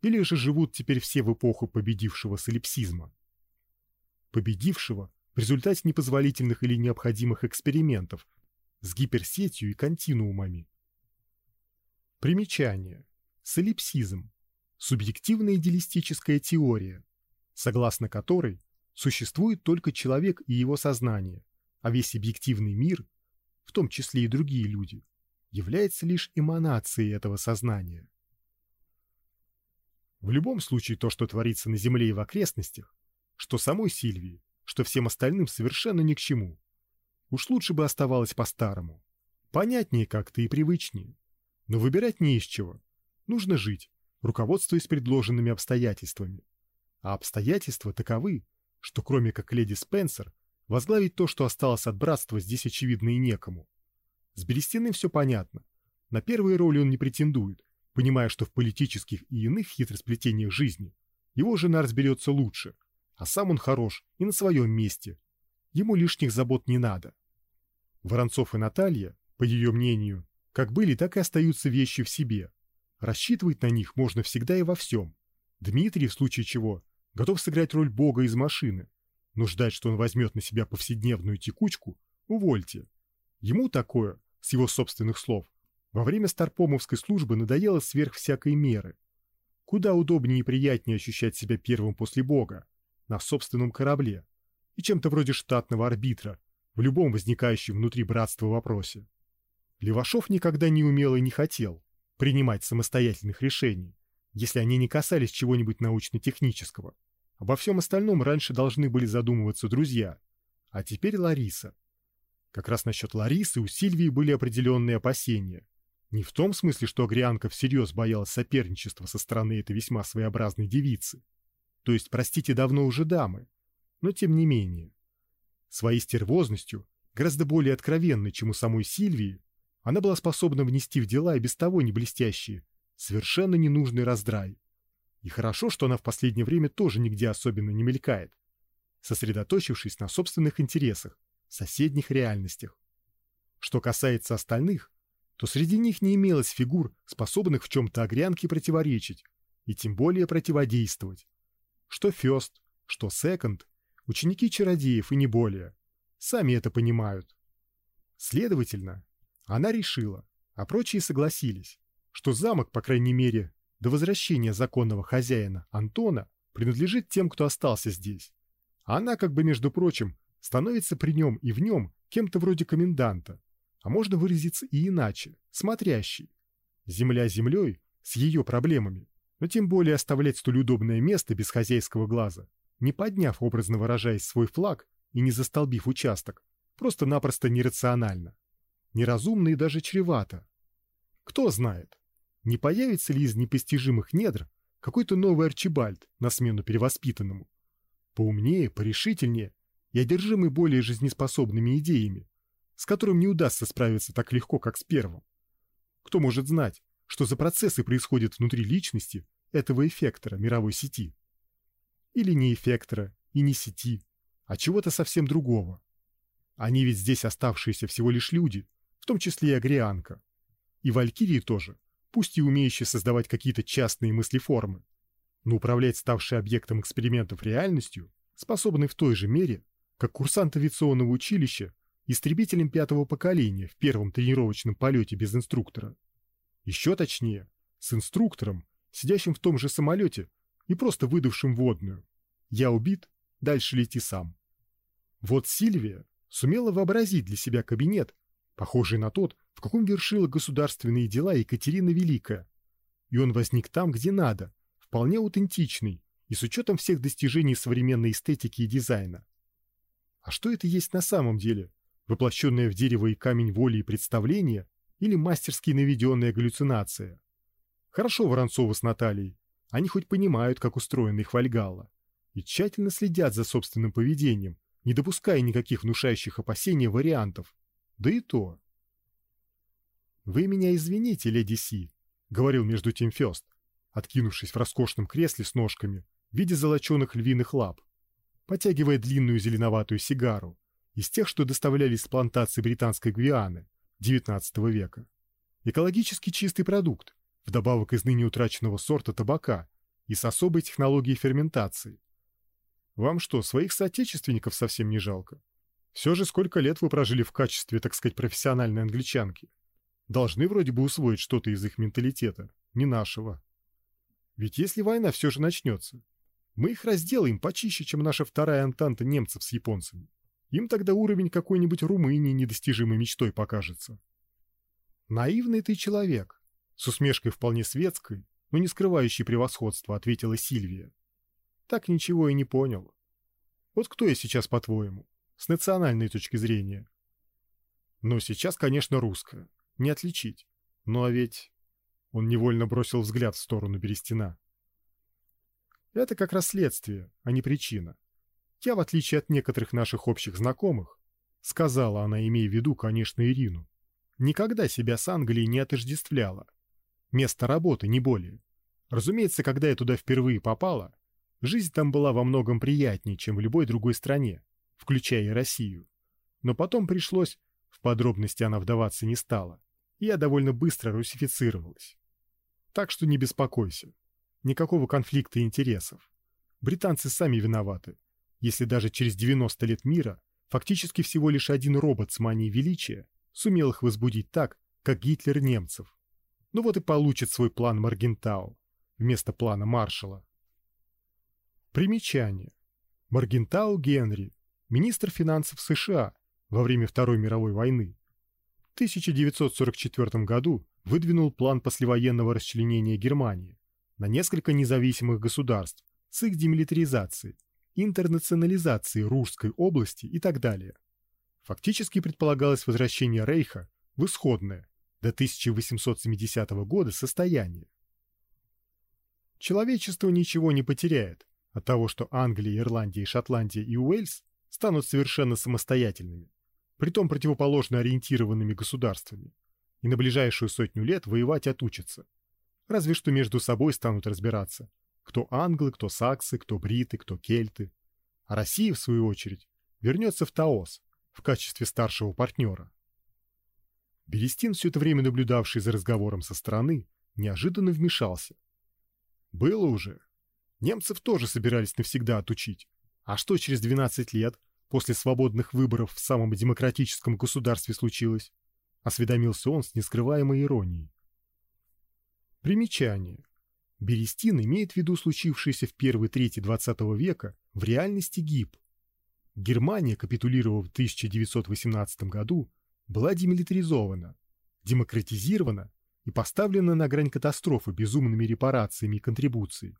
Speaker 1: Или же живут теперь все в эпоху победившего солипсизма. Победившего в результате непозволительных или необходимых экспериментов с гиперсетью и континуумами. Примечание. Солипсизм. Субъективная идеалистическая теория, согласно которой существует только человек и его сознание, а весь объективный мир, в том числе и другие люди, является лишь эманацией этого сознания. В любом случае то, что творится на Земле и в окрестностях, что самой Сильвии, что всем остальным совершенно ни к чему. Уж лучше бы оставалось по-старому. Понятнее как-то и привычнее. Но выбирать не из чего. Нужно жить, руководствуясь предложенными обстоятельствами. А обстоятельства таковы, что кроме как леди Спенсер, возглавить то, что осталось от братства, здесь очевидно и некому. С Берестиным все понятно. На первые роли он не претендует, понимая, что в политических и иных хитросплетениях жизни его жена разберется лучше, а сам он хорош и на своем месте. Ему лишних забот не надо. Воронцов и Наталья, по ее мнению, как были, так и остаются вещи в себе. Рассчитывать на них можно всегда и во всем. Дмитрий, в случае чего, готов сыграть роль бога из машины, но ждать, что он возьмет на себя повседневную текучку, увольте. Ему такое, с его собственных слов, во время старпомовской службы надоело сверх всякой меры. Куда удобнее и приятнее ощущать себя первым после Бога, на собственном корабле, и чем-то вроде штатного арбитра в любом возникающем внутри братства вопросе. Левашов никогда не умел и не хотел принимать самостоятельных решений, если они не касались чего-нибудь научно-технического. Обо всем остальном раньше должны были задумываться друзья, а теперь Лариса. Как раз насчет Ларисы у Сильвии были определенные опасения. Не в том смысле, что Агрианка всерьез боялась соперничества со стороны этой весьма своеобразной девицы. То есть, простите, давно уже дамы. Но тем не менее. Своей стервозностью, гораздо более откровенной, чем у самой Сильвии, она была способна внести в дела и без того не блестящие, совершенно ненужный раздрай. И хорошо, что она в последнее время тоже нигде особенно не мелькает, сосредоточившись на собственных интересах, соседних реальностях. Что касается остальных, то среди них не имелось фигур, способных в чем-то огрянке противоречить, и тем более противодействовать. Что Фёст, что Секонд, ученики чародеев и не более, сами это понимают. Следовательно, она решила, а прочие согласились, что замок, по крайней мере, до возвращения законного хозяина Антона принадлежит тем, кто остался здесь. Она, как бы между прочим, становится при нем и в нем кем-то вроде коменданта, а можно выразиться и иначе, смотрящий. Земля землей, с ее проблемами, но тем более оставлять столь удобное место без хозяйского глаза, не подняв, образно выражаясь, свой флаг и не застолбив участок, просто-напросто нерационально. Неразумно и даже чревато. Кто знает, не появится ли из непостижимых недр какой-то новый Арчибальд на смену перевоспитанному. Поумнее, порешительнее и одержимый более жизнеспособными идеями, с которым не удастся справиться так легко, как с первым. Кто может знать, что за процессы происходят внутри личности этого эффектора мировой сети? Или не эффектора и не сети, а чего-то совсем другого. Они ведь здесь оставшиеся всего лишь люди, в том числе и агрианка. И валькирии тоже, пусть и умеющие создавать какие-то частные мыслеформы, но управлять ставшей объектом экспериментов реальностью способны в той же мере, как курсант авиационного училища истребителем пятого поколения в первом тренировочном полете без инструктора. Еще точнее, с инструктором, сидящим в том же самолете и просто выдавшим водную. Я убит, дальше лети сам. Вот Сильвия сумела вообразить для себя кабинет, похожий на тот, в каком вершила государственные дела Екатерина Великая. И он возник там, где надо, вполне аутентичный и с учетом всех достижений современной эстетики и дизайна. А что это есть на самом деле? Воплощенное в дерево и камень воли и представления или мастерски наведенная галлюцинация? Хорошо Воронцова с Натальей. Они хоть понимают, как устроена их Вальгалла, и тщательно следят за собственным поведением, не допуская никаких внушающих опасений вариантов. Да и то. «Вы меня извините, леди Си», — говорил между тем Фёст, откинувшись в роскошном кресле с ножками в виде золоченых львиных лап, потягивая длинную зеленоватую сигару из тех, что доставлялись с плантации британской Гвианы XIX века. Экологически чистый продукт, вдобавок из ныне утраченного сорта табака и с особой технологией ферментации. Вам что, своих соотечественников совсем не жалко? Все же сколько лет вы прожили в качестве, так сказать, профессиональной англичанки? Должны вроде бы усвоить что-то из их менталитета, не нашего. Ведь если война все же начнется, мы их разделаем почище, чем наша вторая антанта немцев с японцами. Им тогда уровень какой-нибудь Румынии недостижимой мечтой покажется. Наивный ты человек, с усмешкой вполне светской, но не скрывающей превосходства, ответила Сильвия. Так ничего и не понял. Вот кто я сейчас, по-твоему, с национальной точки зрения? Ну, сейчас, конечно, русская, не отличить. Ну а ведь... Он невольно бросил взгляд в сторону Берестина. Это как раз а не причина. Я, в отличие от некоторых наших общих знакомых, сказала она, имея в виду, конечно, Ирину, никогда себя с Англией не отождествляла. Место работы, не более. Разумеется, когда я туда впервые попала, жизнь там была во многом приятнее, чем в любой другой стране, включая и Россию. Но потом пришлось, подробности она вдаваться не стала, я довольно быстро русифицировалась. Так что не беспокойся. Никакого конфликта интересов. Британцы сами виноваты, если даже через 90 лет мира фактически всего лишь один робот с манией величия сумел их возбудить так, как Гитлер немцев. Ну вот и получит свой план Маргентау вместо плана Маршалла. Примечание. Маргентау Генри, министр финансов США во время Второй мировой войны. В 1944 году выдвинул план послевоенного расчленения Германии на несколько независимых государств с их демилитаризацией, интернационализацией Русской области и так далее. Фактически предполагалось возвращение Рейха в исходное до 1870 года состояние. Человечество ничего не потеряет от того, что Англия, Ирландия, Шотландия и Уэльс станут совершенно самостоятельными, притом противоположно ориентированными государствами, и на ближайшую сотню лет воевать отучатся. Разве что между собой станут разбираться, кто англы, кто саксы, кто бриты, кто кельты. А Россия, в свою очередь, вернется в Таос в качестве старшего партнера. Берестин, все это время наблюдавший за разговором со стороны, неожиданно вмешался. Было уже. Немцев тоже собирались навсегда отучить. А что через 12 лет, после свободных выборов в самом демократическом государстве случилось? Осведомился он с нескрываемой иронией. Примечание. Берестин имеет в виду случившееся в первой трети XX века в реальности ГИБ. Германия, капитулировав в 1918 году, была демилитаризована, демократизирована и поставлена на грань катастрофы безумными репарациями и контрибуцией.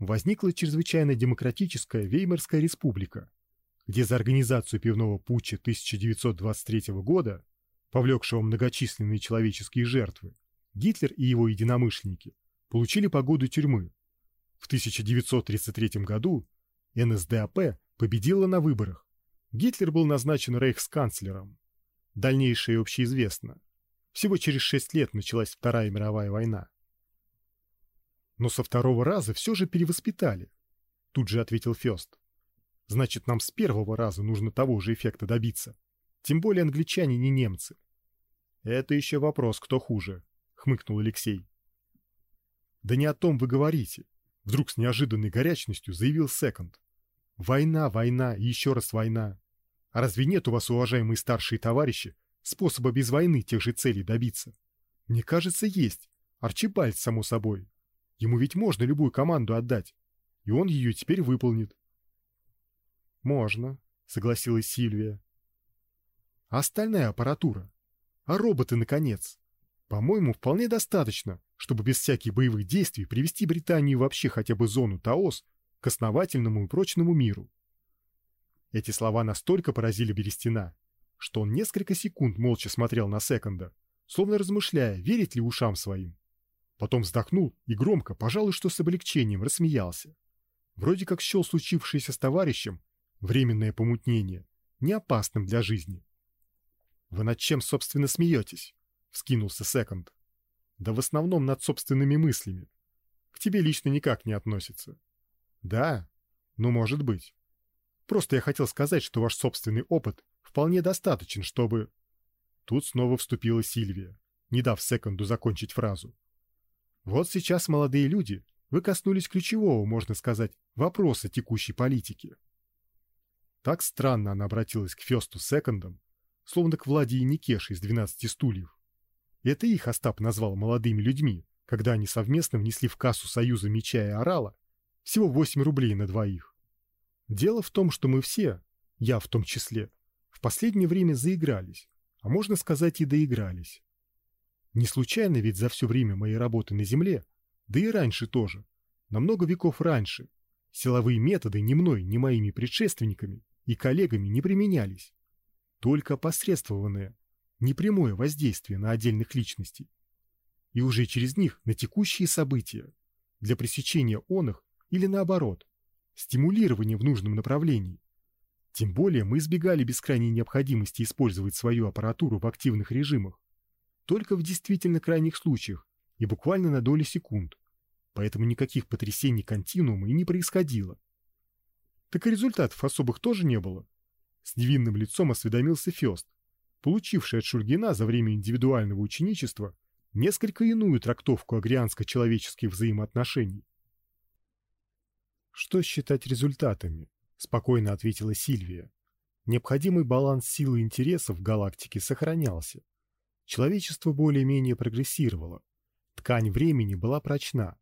Speaker 1: Возникла чрезвычайно демократическая Веймарская республика, где за организацию пивного путча 1923 года, повлекшего многочисленные человеческие жертвы, Гитлер и его единомышленники получили погоду тюрьмы. В 1933 году НСДАП победила на выборах. Гитлер был назначен рейхсканцлером. Дальнейшее общеизвестно. Всего через шесть лет началась Вторая мировая война. Но со второго раза все же перевоспитали. Тут же ответил Фёст. Значит, нам с первого раза нужно того же эффекта добиться. Тем более англичане не немцы. Это еще вопрос, кто хуже, хмыкнул Алексей. Да не о том вы говорите. Вдруг с неожиданной горячностью заявил Секонд. Война, война и еще раз война. А разве нет у вас, уважаемые старшие товарищи, способа без войны тех же целей добиться? Мне кажется, есть. Арчибальд, само собой. Ему ведь можно любую команду отдать, и он ее теперь выполнит. Можно, согласилась Сильвия. А остальная аппаратура? А роботы, наконец? По-моему, вполне достаточно, чтобы без всяких боевых действий привести Британию вообще хотя бы зону Таос к основательному и прочному миру. Эти слова настолько поразили Берестина, что он несколько секунд молча смотрел на Секонда, словно размышляя, верить ли ушам своим. Потом вздохнул и громко, пожалуй, что с облегчением рассмеялся. Вроде как счел случившееся с товарищем временное помутнение не опасным для жизни. Вы над чем, собственно, смеетесь? Вскинулся Секонд. Да в основном над собственными мыслями. К тебе лично никак не относится. Да, ну может быть. Просто я хотел сказать, что ваш собственный опыт вполне достаточен, чтобы... Тут снова вступила Сильвия, не дав Секонду закончить фразу. Вот сейчас, молодые люди, вы коснулись ключевого, можно сказать, вопроса текущей политики. Так странно она обратилась к Фесту Секондам, словно к Владе и Никеше из двенадцати стульев. Это их Остап назвал молодыми людьми, когда они совместно внесли в кассу Союза Меча и Орала всего восемь рублей на двоих. Дело в том, что мы все, я в том числе, в последнее время заигрались, а можно сказать и доигрались. Не случайно ведь за все время моей работы на Земле, да и раньше тоже, на много веков раньше, силовые методы ни мной, ни моими предшественниками и коллегами не применялись. Только посредствованное, непрямое воздействие на отдельных личностей. И уже через них на текущие события, для пресечения оных или наоборот, стимулирования в нужном направлении. Тем более мы избегали бескрайней необходимости использовать свою аппаратуру в активных режимах, только в действительно крайних случаях и буквально на доли секунд. Поэтому никаких потрясений континуума и не происходило. Так и результатов особых тоже не было. С невинным лицом осведомился Фест, получивший от Шульгина за время индивидуального ученичества несколько иную трактовку агрианско-человеческих взаимоотношений. Что считать результатами? Спокойно ответила Сильвия. Необходимый баланс сил и интересов в галактике сохранялся. Человечество более-менее прогрессировало. Ткань времени была прочна,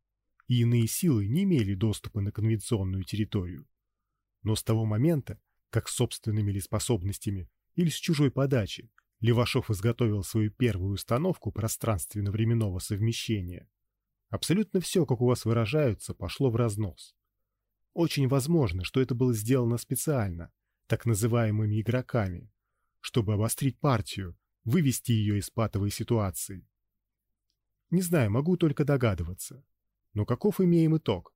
Speaker 1: и иные силы не имели доступа на конвенционную территорию. Но с того момента, как собственными ли способностями или с чужой подачи Левашов изготовил свою первую установку пространственно-временного совмещения, абсолютно все, как у вас выражаются, пошло в разнос. Очень возможно, что это было сделано специально, так называемыми игроками, чтобы обострить партию, вывести ее из патовой ситуации. Не знаю, могу только догадываться. Но каков имеем итог?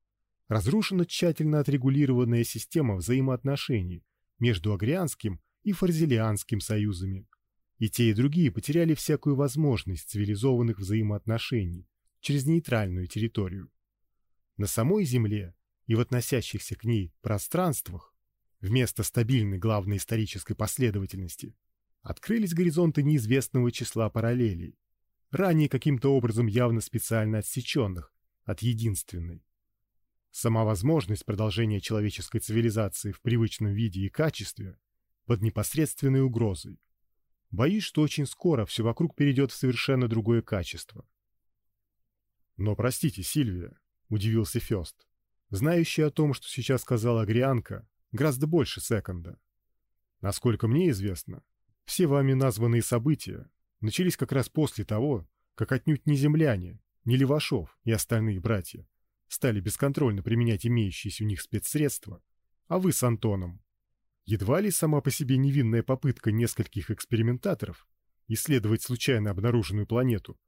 Speaker 1: Разрушена тщательно отрегулированная система взаимоотношений между Агрианским и Фарзелианским союзами. И те, и другие потеряли всякую возможность цивилизованных взаимоотношений через нейтральную территорию. На самой Земле и в относящихся к ней пространствах вместо стабильной главной исторической последовательности открылись горизонты неизвестного числа параллелей, ранее каким-то образом явно специально отсеченных от единственной. Сама возможность продолжения человеческой цивилизации в привычном виде и качестве под непосредственной угрозой. Боюсь, что очень скоро все вокруг перейдет в совершенно другое качество. Но простите, Сильвия, удивился Фест, знающий о том, что сейчас сказала Агрианка, гораздо больше секонда. Насколько мне известно, все вами названные события начались как раз после того, как отнюдь не земляне, не Левашов и остальные братья стали бесконтрольно применять имеющиеся у них спецсредства, а вы с Антоном. Едва ли сама по себе невинная попытка нескольких экспериментаторов исследовать случайно обнаруженную планету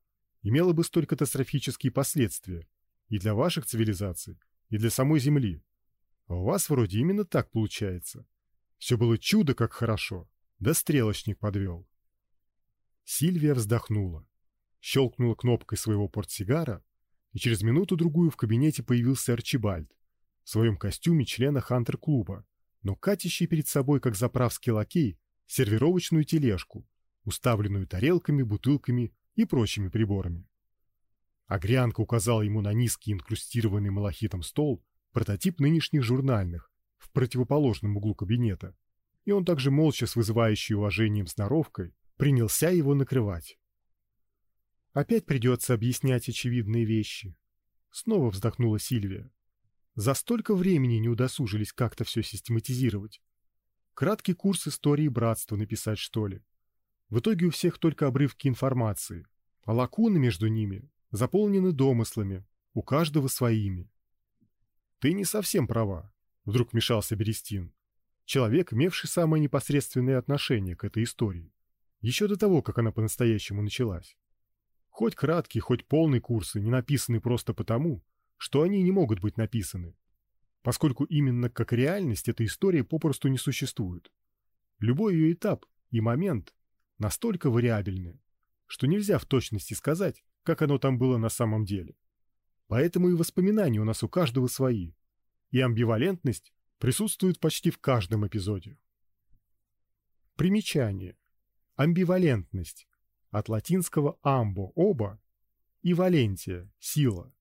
Speaker 1: имела бы столь катастрофические последствия и для ваших цивилизаций, и для самой Земли. А у вас вроде именно так получается. Все было чудо как хорошо, да стрелочник подвел. Сильвия вздохнула, щелкнула кнопкой своего портсигара и через минуту-другую в кабинете появился Арчибальд в своем костюме члена Хантер-клуба но катящий перед собой, как заправский лакей, сервировочную тележку, уставленную тарелками, бутылками и прочими приборами. Агрянка указал ему на низкий инкрустированный малахитом стол, прототип нынешних журнальных, в противоположном углу кабинета, и он также молча с вызывающей уважением сноровкой принялся его накрывать. Опять придется объяснять очевидные вещи. Снова вздохнула Сильвия. За столько времени не удосужились как-то все систематизировать. Краткий курс истории братства написать, что ли. В итоге у всех только обрывки информации, а лакуны между ними заполнены домыслами, у каждого своими. Ты не совсем права, вдруг вмешался Берестин. Человек, имевший самое непосредственное отношение к этой истории, еще до того, как она по-настоящему началась. Хоть краткий, хоть полный курсы не написаны просто потому, что они не могут быть написаны, поскольку именно как реальность эта история попросту не существует. Любой ее этап и момент настолько вариабельны, что нельзя в точности сказать, как оно там было на самом деле. Поэтому и воспоминания у нас у каждого свои, и амбивалентность присутствует почти в каждом эпизоде. Примечание. Амбивалентность от латинского ambo оба и валентия сила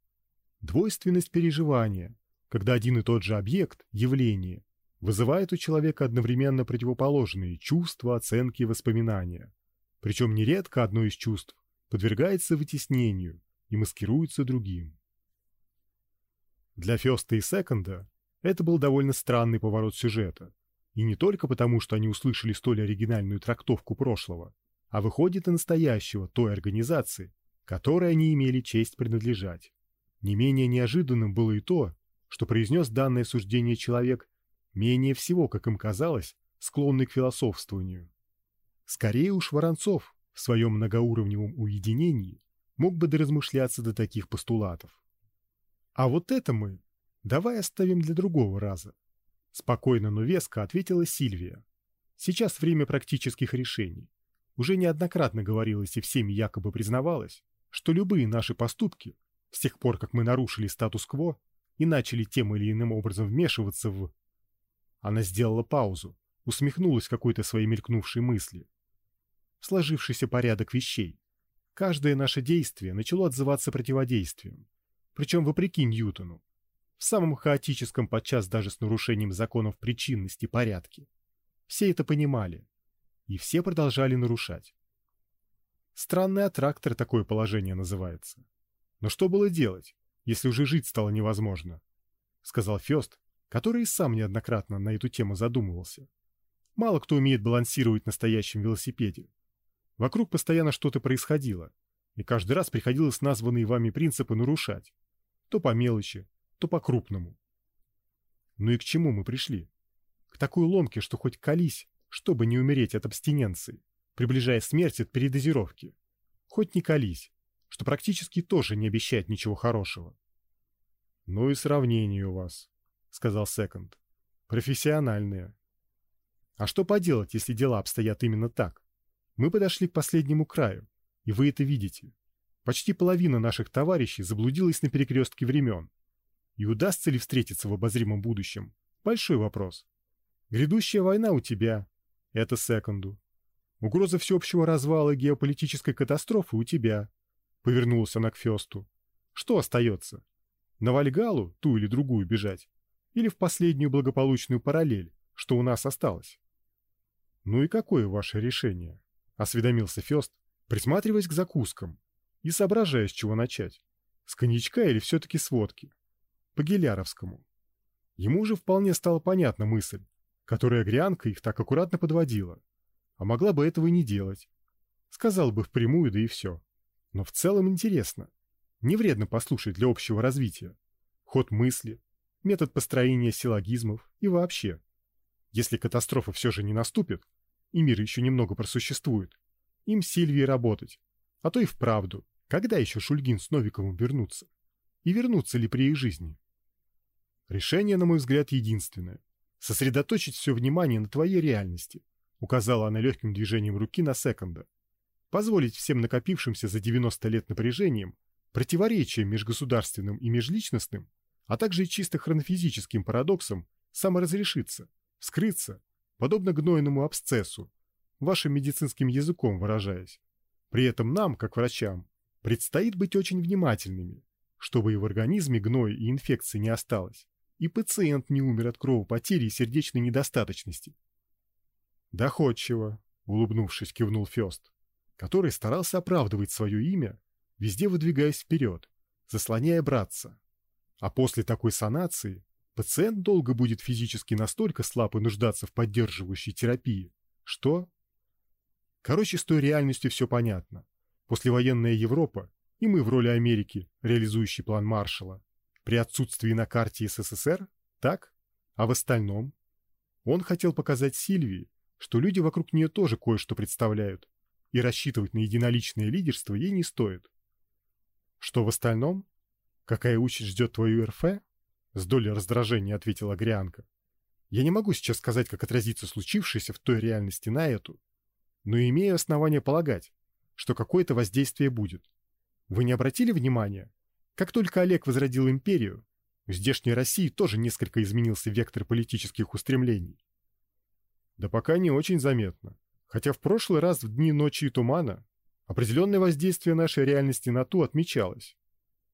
Speaker 1: Двойственность переживания, когда один и тот же объект, явление, вызывает у человека одновременно противоположные чувства, оценки и воспоминания. Причем нередко одно из чувств подвергается вытеснению и маскируется другим. Для Фёста и Секонда это был довольно странный поворот сюжета, и не только потому, что они услышали столь оригинальную трактовку прошлого, а выходит и настоящего той организации, которой они имели честь принадлежать. Не менее неожиданным было и то, что произнес данное суждение человек, менее всего, как им казалось, склонный к философствованию. Скорее уж Воронцов в своем многоуровневом уединении мог бы доразмышляться до таких постулатов. А вот это мы давай оставим для другого раза. Спокойно, но веско ответила Сильвия. Сейчас время практических решений. Уже неоднократно говорилось и всеми якобы признавалось, что любые наши поступки с тех пор, как мы нарушили статус-кво и начали тем или иным образом вмешиваться в... Она сделала паузу, усмехнулась какой-то своей мелькнувшей мысли. Сложившийся порядок вещей. Каждое наше действие начало отзываться противодействием, причем вопреки Ньютону, в самом хаотическом подчас даже с нарушением законов причинности порядке. Все это понимали, и все продолжали нарушать. Странный аттрактор такое положение называется. Но что было делать, если уже жить стало невозможно? Сказал Фёст, который и сам неоднократно на эту тему задумывался. Мало кто умеет балансировать на настоящем велосипеде. Вокруг постоянно что-то происходило, и каждый раз приходилось названные вами принципы нарушать. То по мелочи, то по крупному. Ну и к чему мы пришли? К такой ломке, что хоть колись, чтобы не умереть от абстиненции, приближая смерть от передозировки. Хоть не колись, что практически тоже не обещает ничего хорошего. Ну и сравнение у вас, сказал Секонд. Профессиональные. А что поделать, если дела обстоят именно так? Мы подошли к последнему краю, и вы это видите. Почти половина наших товарищей заблудилась на перекрестке времен. И удастся ли встретиться в обозримом будущем? Большой вопрос. Грядущая война у тебя. Это секунду. Угроза всеобщего развала и геополитической катастрофы у тебя. Повернулась она к Фесту. Что остается? На Вальгалу, ту или другую бежать? Или в последнюю благополучную параллель, что у нас осталось? Ну и какое ваше решение? Осведомился Фест, присматриваясь к закускам и соображая, с чего начать. С коньячка или все-таки с водки? По Геляровскому. Ему уже вполне стала понятна мысль, которая Грянка их так аккуратно подводила. А могла бы этого и не делать. Сказал бы впрямую, да и все. Но в целом интересно. Не вредно послушать для общего развития. Ход мысли, метод построения силлогизмов и вообще. Если катастрофа все же не наступит, и мир еще немного просуществует, им с работать. А то и вправду, когда еще Шульгин с Новиковым вернутся? И вернутся ли при их жизни? Решение, на мой взгляд, единственное. Сосредоточить все внимание на твоей реальности, указала она легким движением руки на секонда позволить всем накопившимся за 90 лет напряжением, противоречиям межгосударственным и межличностным, а также и чисто хронофизическим парадоксам саморазрешиться в вскрыться, подобно гнойному абсцессу, вашим медицинским языком выражаясь. При этом нам, как врачам, предстоит быть очень внимательными, чтобы и в организме гной и инфекции не осталось, и пациент не умер от кровопотери и сердечной недостаточности. Доходчиво, улыбнувшись, кивнул Фёст, который старался оправдывать свое имя, везде выдвигаясь вперед, заслоняя братца. А после такой санации пациент долго будет физически настолько слаб и нуждаться в поддерживающей терапии, что... Короче, с той реальностью все понятно. Послевоенная Европа, и мы в роли Америки, реализующий план Маршалла, при отсутствии на карте СССР, так? А в остальном? Он хотел показать Сильвии, что люди вокруг нее тоже кое-что представляют, и рассчитывать на единоличное лидерство ей не стоит. Что в остальном? Какая участь ждет твою РФ? С долей раздражения ответила Грянка. Я не могу сейчас сказать, как отразится случившееся в той реальности на эту, но имею основания полагать, что какое-то воздействие будет. Вы не обратили внимания? Как только Олег возродил империю, в здешней России тоже несколько изменился вектор политических устремлений. Да пока не очень заметно. Хотя в прошлый раз в дни ночи и тумана определенное воздействие нашей реальности на ту отмечалось.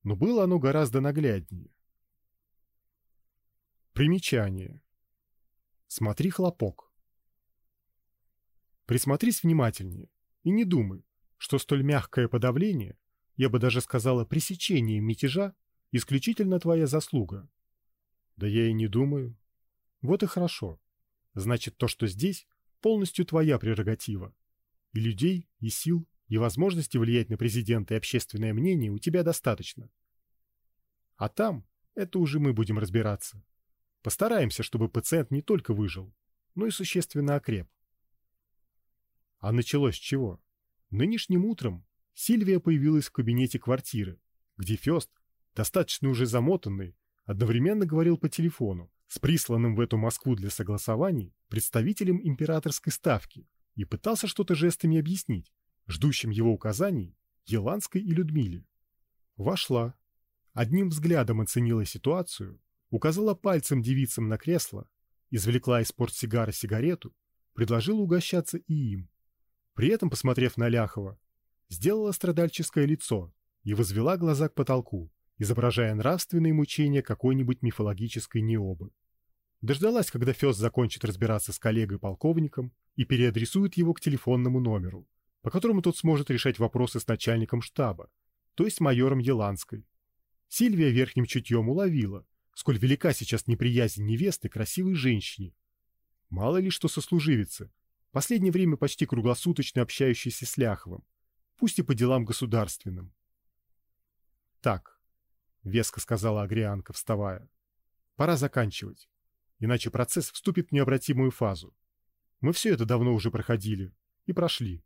Speaker 1: Но было оно гораздо нагляднее. Примечание. Смотри хлопок. Присмотрись внимательнее и не думай, что столь мягкое подавление, я бы даже сказала пресечение мятежа, исключительно твоя заслуга. Да я и не думаю. Вот и хорошо. Значит, то, что здесь, полностью твоя прерогатива. И людей, и сил, и возможности влиять на президента и общественное мнение у тебя достаточно. А там это уже мы будем разбираться. Постараемся, чтобы пациент не только выжил, но и существенно окреп. А началось с чего? Нынешним утром Сильвия появилась в кабинете квартиры, где Фёст, достаточно уже замотанный, одновременно говорил по телефону, с присланным в эту Москву для согласований представителем императорской ставки и пытался что-то жестами объяснить, ждущим его указаний Еланской и Людмиле. Вошла, одним взглядом оценила ситуацию, указала пальцем девицам на кресло, извлекла из портсигара сигарету, предложила угощаться и им. При этом, посмотрев на Ляхова, сделала страдальческое лицо и возвела глаза к потолку, изображая нравственные мучения какой-нибудь мифологической необы. Дождалась, когда Фёс закончит разбираться с коллегой-полковником и переадресует его к телефонному номеру, по которому тот сможет решать вопросы с начальником штаба, то есть майором Еланской. Сильвия верхним чутьем уловила, сколь велика сейчас неприязнь невесты красивой женщине. Мало ли что сослуживицы, последнее время почти круглосуточно общающиеся с Ляховым, пусть и по делам государственным. «Так», — веско сказала Агрианка, вставая, — «пора заканчивать иначе процесс вступит в необратимую фазу. Мы все это давно уже проходили и прошли.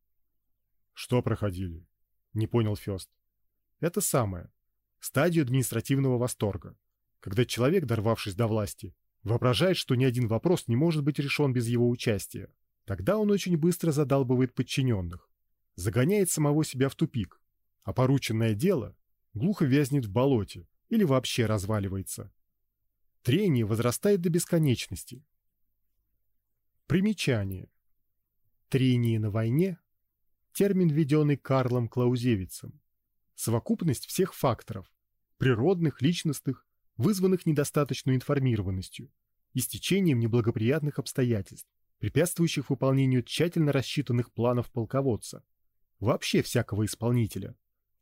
Speaker 1: Что проходили? Не понял Фёст. Это самое. Стадию административного восторга, когда человек, дорвавшись до власти, воображает, что ни один вопрос не может быть решен без его участия. Тогда он очень быстро задалбывает подчиненных, загоняет самого себя в тупик, а порученное дело глухо вязнет в болоте или вообще разваливается. Трение возрастает до бесконечности. Примечание. Трение на войне – термин, введенный Карлом Клаузевицем. Совокупность всех факторов – природных, личностных, вызванных недостаточной информированностью и стечением неблагоприятных обстоятельств, препятствующих выполнению тщательно рассчитанных планов полководца, вообще всякого исполнителя.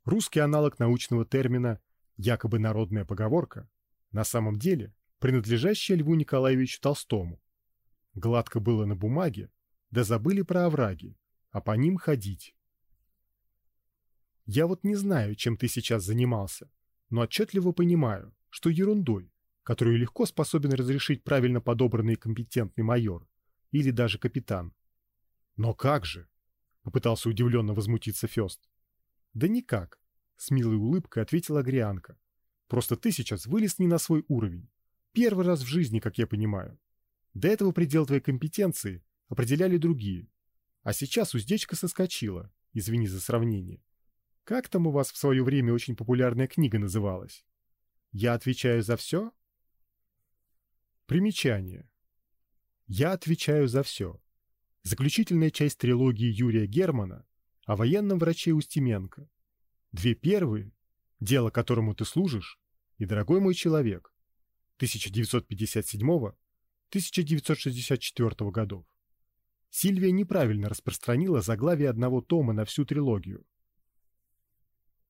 Speaker 1: Русский аналог научного термина «якобы народная поговорка» на самом деле принадлежащая Льву Николаевичу Толстому. Гладко было на бумаге, да забыли про овраги, а по ним ходить. Я вот не знаю, чем ты сейчас занимался, но отчетливо понимаю, что ерундой, которую легко способен разрешить правильно подобранный и компетентный майор или даже капитан. Но как же? Попытался удивленно возмутиться Фёст. Да никак, с милой улыбкой ответила Грианка. Просто ты сейчас вылез не на свой уровень. Первый раз в жизни, как я понимаю. До этого предел твоей компетенции определяли другие. А сейчас уздечка соскочила, извини за сравнение. Как там у вас в свое время очень популярная книга называлась? Я отвечаю за все? Примечание. Я отвечаю за все. Заключительная часть трилогии Юрия Германа о военном враче Устименко. Две первые «Дело, которому ты служишь» и «Дорогой мой человек» 1957-1964 годов. Сильвия неправильно распространила заглавие одного тома на всю трилогию.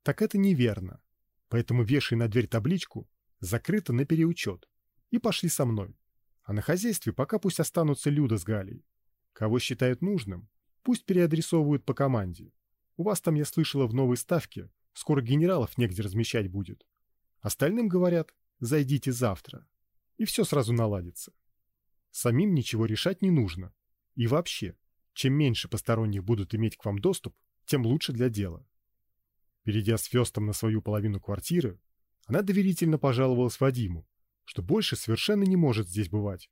Speaker 1: Так это неверно, поэтому вешай на дверь табличку «Закрыто на переучет» и пошли со мной. А на хозяйстве пока пусть останутся Люда с Галей. Кого считают нужным, пусть переадресовывают по команде. У вас там, я слышала, в новой ставке скоро генералов негде размещать будет. Остальным говорят, зайдите завтра. И все сразу наладится. Самим ничего решать не нужно. И вообще, чем меньше посторонних будут иметь к вам доступ, тем лучше для дела. Перейдя с Фестом на свою половину квартиры, она доверительно пожаловалась Вадиму, что больше совершенно не может здесь бывать.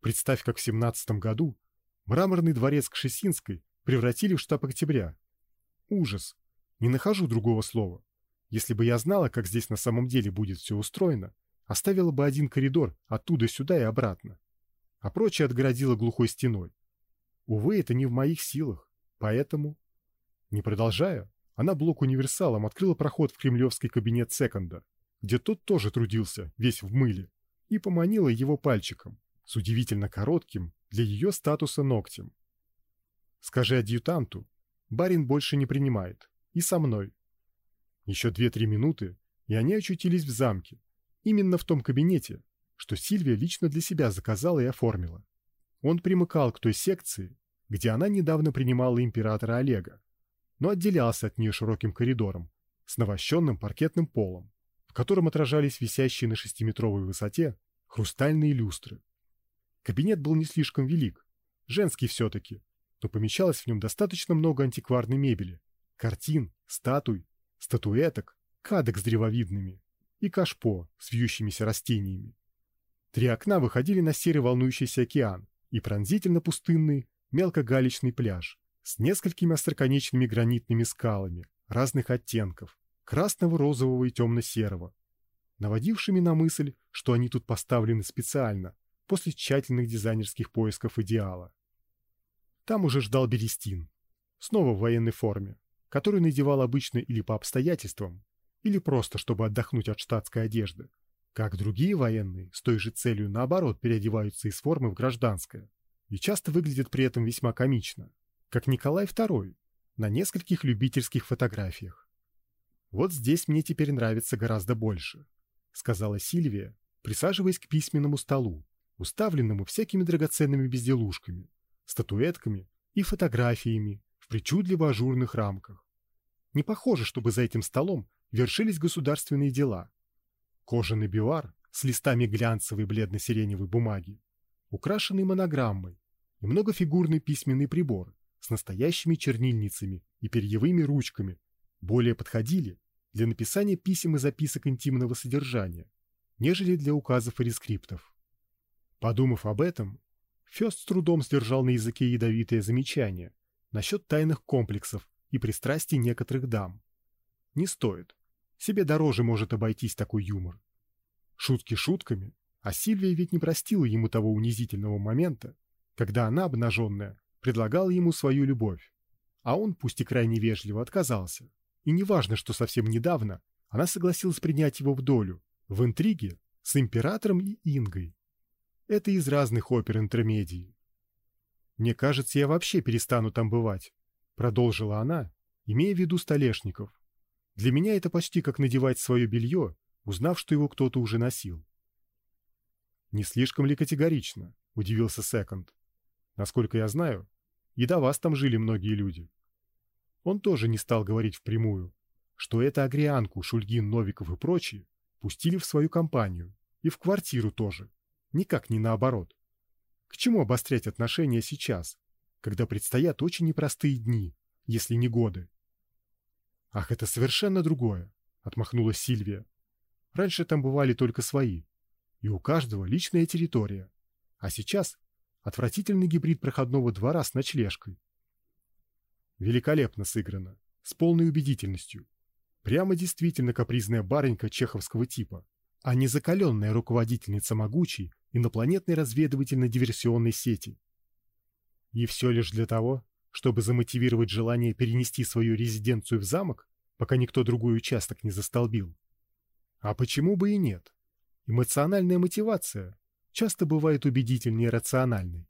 Speaker 1: Представь, как в семнадцатом году мраморный дворец Кшесинской превратили в штаб Октября. Ужас. Не нахожу другого слова. Если бы я знала, как здесь на самом деле будет все устроено, оставила бы один коридор оттуда сюда и обратно, а прочее отгородила глухой стеной. Увы, это не в моих силах, поэтому... Не продолжая, она блок-универсалом открыла проход в кремлевский кабинет секонда, где тот тоже трудился, весь в мыле, и поманила его пальчиком, с удивительно коротким для ее статуса ногтем. «Скажи адъютанту, барин больше не принимает, и со мной». Еще две-три минуты, и они очутились в замке, именно в том кабинете, что Сильвия лично для себя заказала и оформила. Он примыкал к той секции, где она недавно принимала императора Олега, но отделялся от нее широким коридором с навощенным паркетным полом котором отражались висящие на шестиметровой высоте хрустальные люстры. Кабинет был не слишком велик, женский все-таки, но помещалось в нем достаточно много антикварной мебели, картин, статуй, статуэток, кадок с древовидными и кашпо с вьющимися растениями. Три окна выходили на серый волнующийся океан и пронзительно пустынный мелкогалечный пляж с несколькими остроконечными гранитными скалами разных оттенков, красного, розового и темно-серого, наводившими на мысль, что они тут поставлены специально, после тщательных дизайнерских поисков идеала. Там уже ждал Берестин, снова в военной форме, которую надевал обычно или по обстоятельствам, или просто чтобы отдохнуть от штатской одежды, как другие военные с той же целью наоборот переодеваются из формы в гражданское и часто выглядят при этом весьма комично, как Николай II на нескольких любительских фотографиях. Вот здесь мне теперь нравится гораздо больше, сказала Сильвия, присаживаясь к письменному столу, уставленному всякими драгоценными безделушками, статуэтками и фотографиями в причудливо ажурных рамках. Не похоже, чтобы за этим столом вершились государственные дела. Кожаный бивар с листами глянцевой бледно-сиреневой бумаги, украшенный монограммой, и многофигурный письменный прибор с настоящими чернильницами и перьевыми ручками более подходили для написания писем и записок интимного содержания, нежели для указов и рескриптов. Подумав об этом, Фёст с трудом сдержал на языке ядовитое замечание насчет тайных комплексов и пристрастий некоторых дам. Не стоит. Себе дороже может обойтись такой юмор. Шутки шутками, а Сильвия ведь не простила ему того унизительного момента, когда она, обнаженная, предлагала ему свою любовь, а он, пусть и крайне вежливо, отказался. И неважно, что совсем недавно она согласилась принять его в долю, в интриге с императором и Ингой. Это из разных опер интермедии. Мне кажется, я вообще перестану там бывать, продолжила она, имея в виду столешников. Для меня это почти как надевать свое белье, узнав, что его кто-то уже носил. Не слишком ли категорично? удивился Секонд. Насколько я знаю, и до вас там жили многие люди. Он тоже не стал говорить впрямую, что это Агрианку, Шульгин, Новиков и прочие пустили в свою компанию и в квартиру тоже, никак не наоборот. К чему обострять отношения сейчас, когда предстоят очень непростые дни, если не годы? Ах, это совершенно другое, отмахнулась Сильвия. Раньше там бывали только свои, и у каждого личная территория, а сейчас отвратительный гибрид проходного двора с ночлежкой. Великолепно сыграно, с полной убедительностью. Прямо действительно капризная барынька чеховского типа, а не закаленная руководительница могучей инопланетной разведывательно-диверсионной сети. И все лишь для того, чтобы замотивировать желание перенести свою резиденцию в замок, пока никто другой участок не застолбил. А почему бы и нет? Эмоциональная мотивация часто бывает убедительнее рациональной.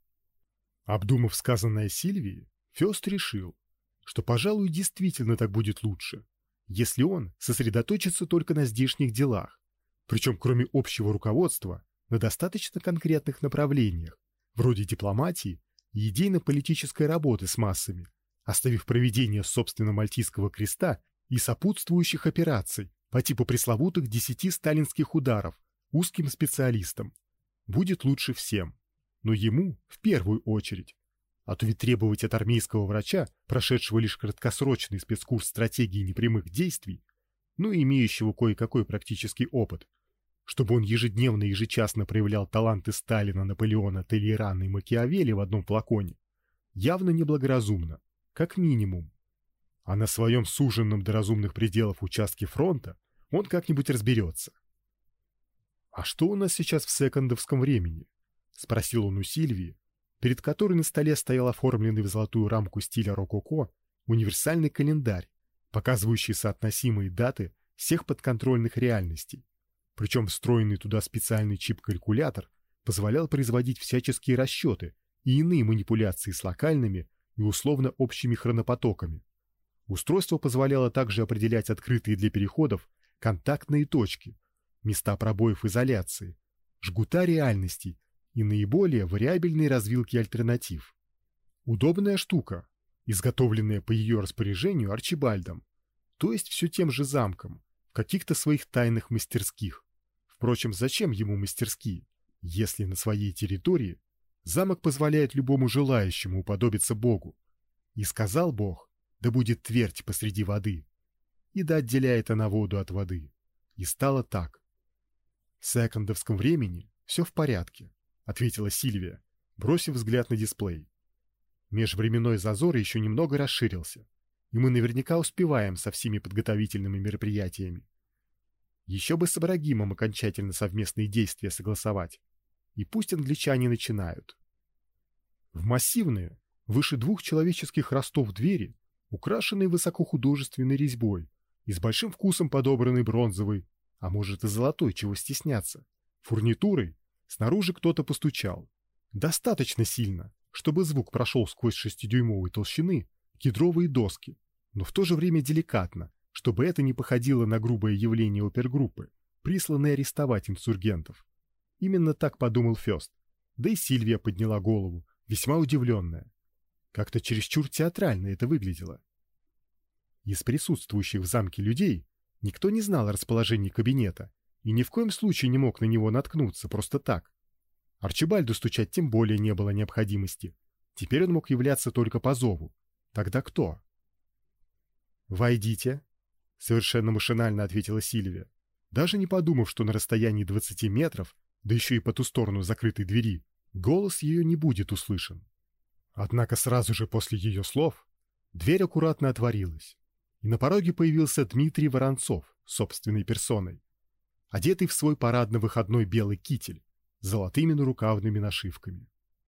Speaker 1: Обдумав сказанное Сильвии, Фёст решил, что, пожалуй, действительно так будет лучше, если он сосредоточится только на здешних делах, причем кроме общего руководства, на достаточно конкретных направлениях, вроде дипломатии и идейно-политической работы с массами, оставив проведение собственно Мальтийского креста и сопутствующих операций по типу пресловутых десяти сталинских ударов узким специалистам. Будет лучше всем, но ему в первую очередь. А то ведь требовать от армейского врача, прошедшего лишь краткосрочный спецкурс стратегии непрямых действий, ну и имеющего кое-какой практический опыт, чтобы он ежедневно и ежечасно проявлял таланты Сталина, Наполеона, Толерана и Макиавелли в одном флаконе, явно неблагоразумно, как минимум. А на своем суженном до разумных пределов участке фронта он как-нибудь разберется. «А что у нас сейчас в секондовском времени?» — спросил он у Сильвии, перед которой на столе стоял оформленный в золотую рамку стиля рококо универсальный календарь, показывающий соотносимые даты всех подконтрольных реальностей. Причем встроенный туда специальный чип-калькулятор позволял производить всяческие расчеты и иные манипуляции с локальными и условно общими хронопотоками. Устройство позволяло также определять открытые для переходов контактные точки, места пробоев изоляции, жгута реальностей и наиболее вариабельные развилки альтернатив. Удобная штука, изготовленная по ее распоряжению Арчибальдом, то есть все тем же замком, в каких-то своих тайных мастерских. Впрочем, зачем ему мастерские, если на своей территории замок позволяет любому желающему уподобиться Богу? И сказал Бог, да будет твердь посреди воды, и да отделяет она воду от воды. И стало так. В секондовском времени все в порядке, ответила Сильвия, бросив взгляд на дисплей. Межвременной зазор еще немного расширился, и мы наверняка успеваем со всеми подготовительными мероприятиями. Еще бы с Ибрагимом окончательно совместные действия согласовать. И пусть англичане начинают. В массивные, выше двух человеческих ростов двери, украшенные высокохудожественной резьбой и с большим вкусом подобранной бронзовой, а может и золотой, чего стесняться, фурнитурой, снаружи кто-то постучал. Достаточно сильно, чтобы звук прошел сквозь шестидюймовой толщины кедровые доски, но в то же время деликатно, чтобы это не походило на грубое явление опергруппы, присланной арестовать инсургентов. Именно так подумал Фёст. Да и Сильвия подняла голову, весьма удивленная. Как-то чересчур театрально это выглядело. Из присутствующих в замке людей никто не знал о расположении кабинета и ни в коем случае не мог на него наткнуться просто так. Арчибальду стучать тем более не было необходимости. Теперь он мог являться только по зову. Тогда кто? «Войдите», совершенно машинально ответила Сильвия, даже не подумав, что на расстоянии двадцати метров, да еще и по ту сторону закрытой двери, голос ее не будет услышан. Однако сразу же после ее слов дверь аккуратно отворилась, и на пороге появился Дмитрий Воронцов собственной персоной, одетый в свой парадно-выходной белый китель с золотыми нарукавными нашивками.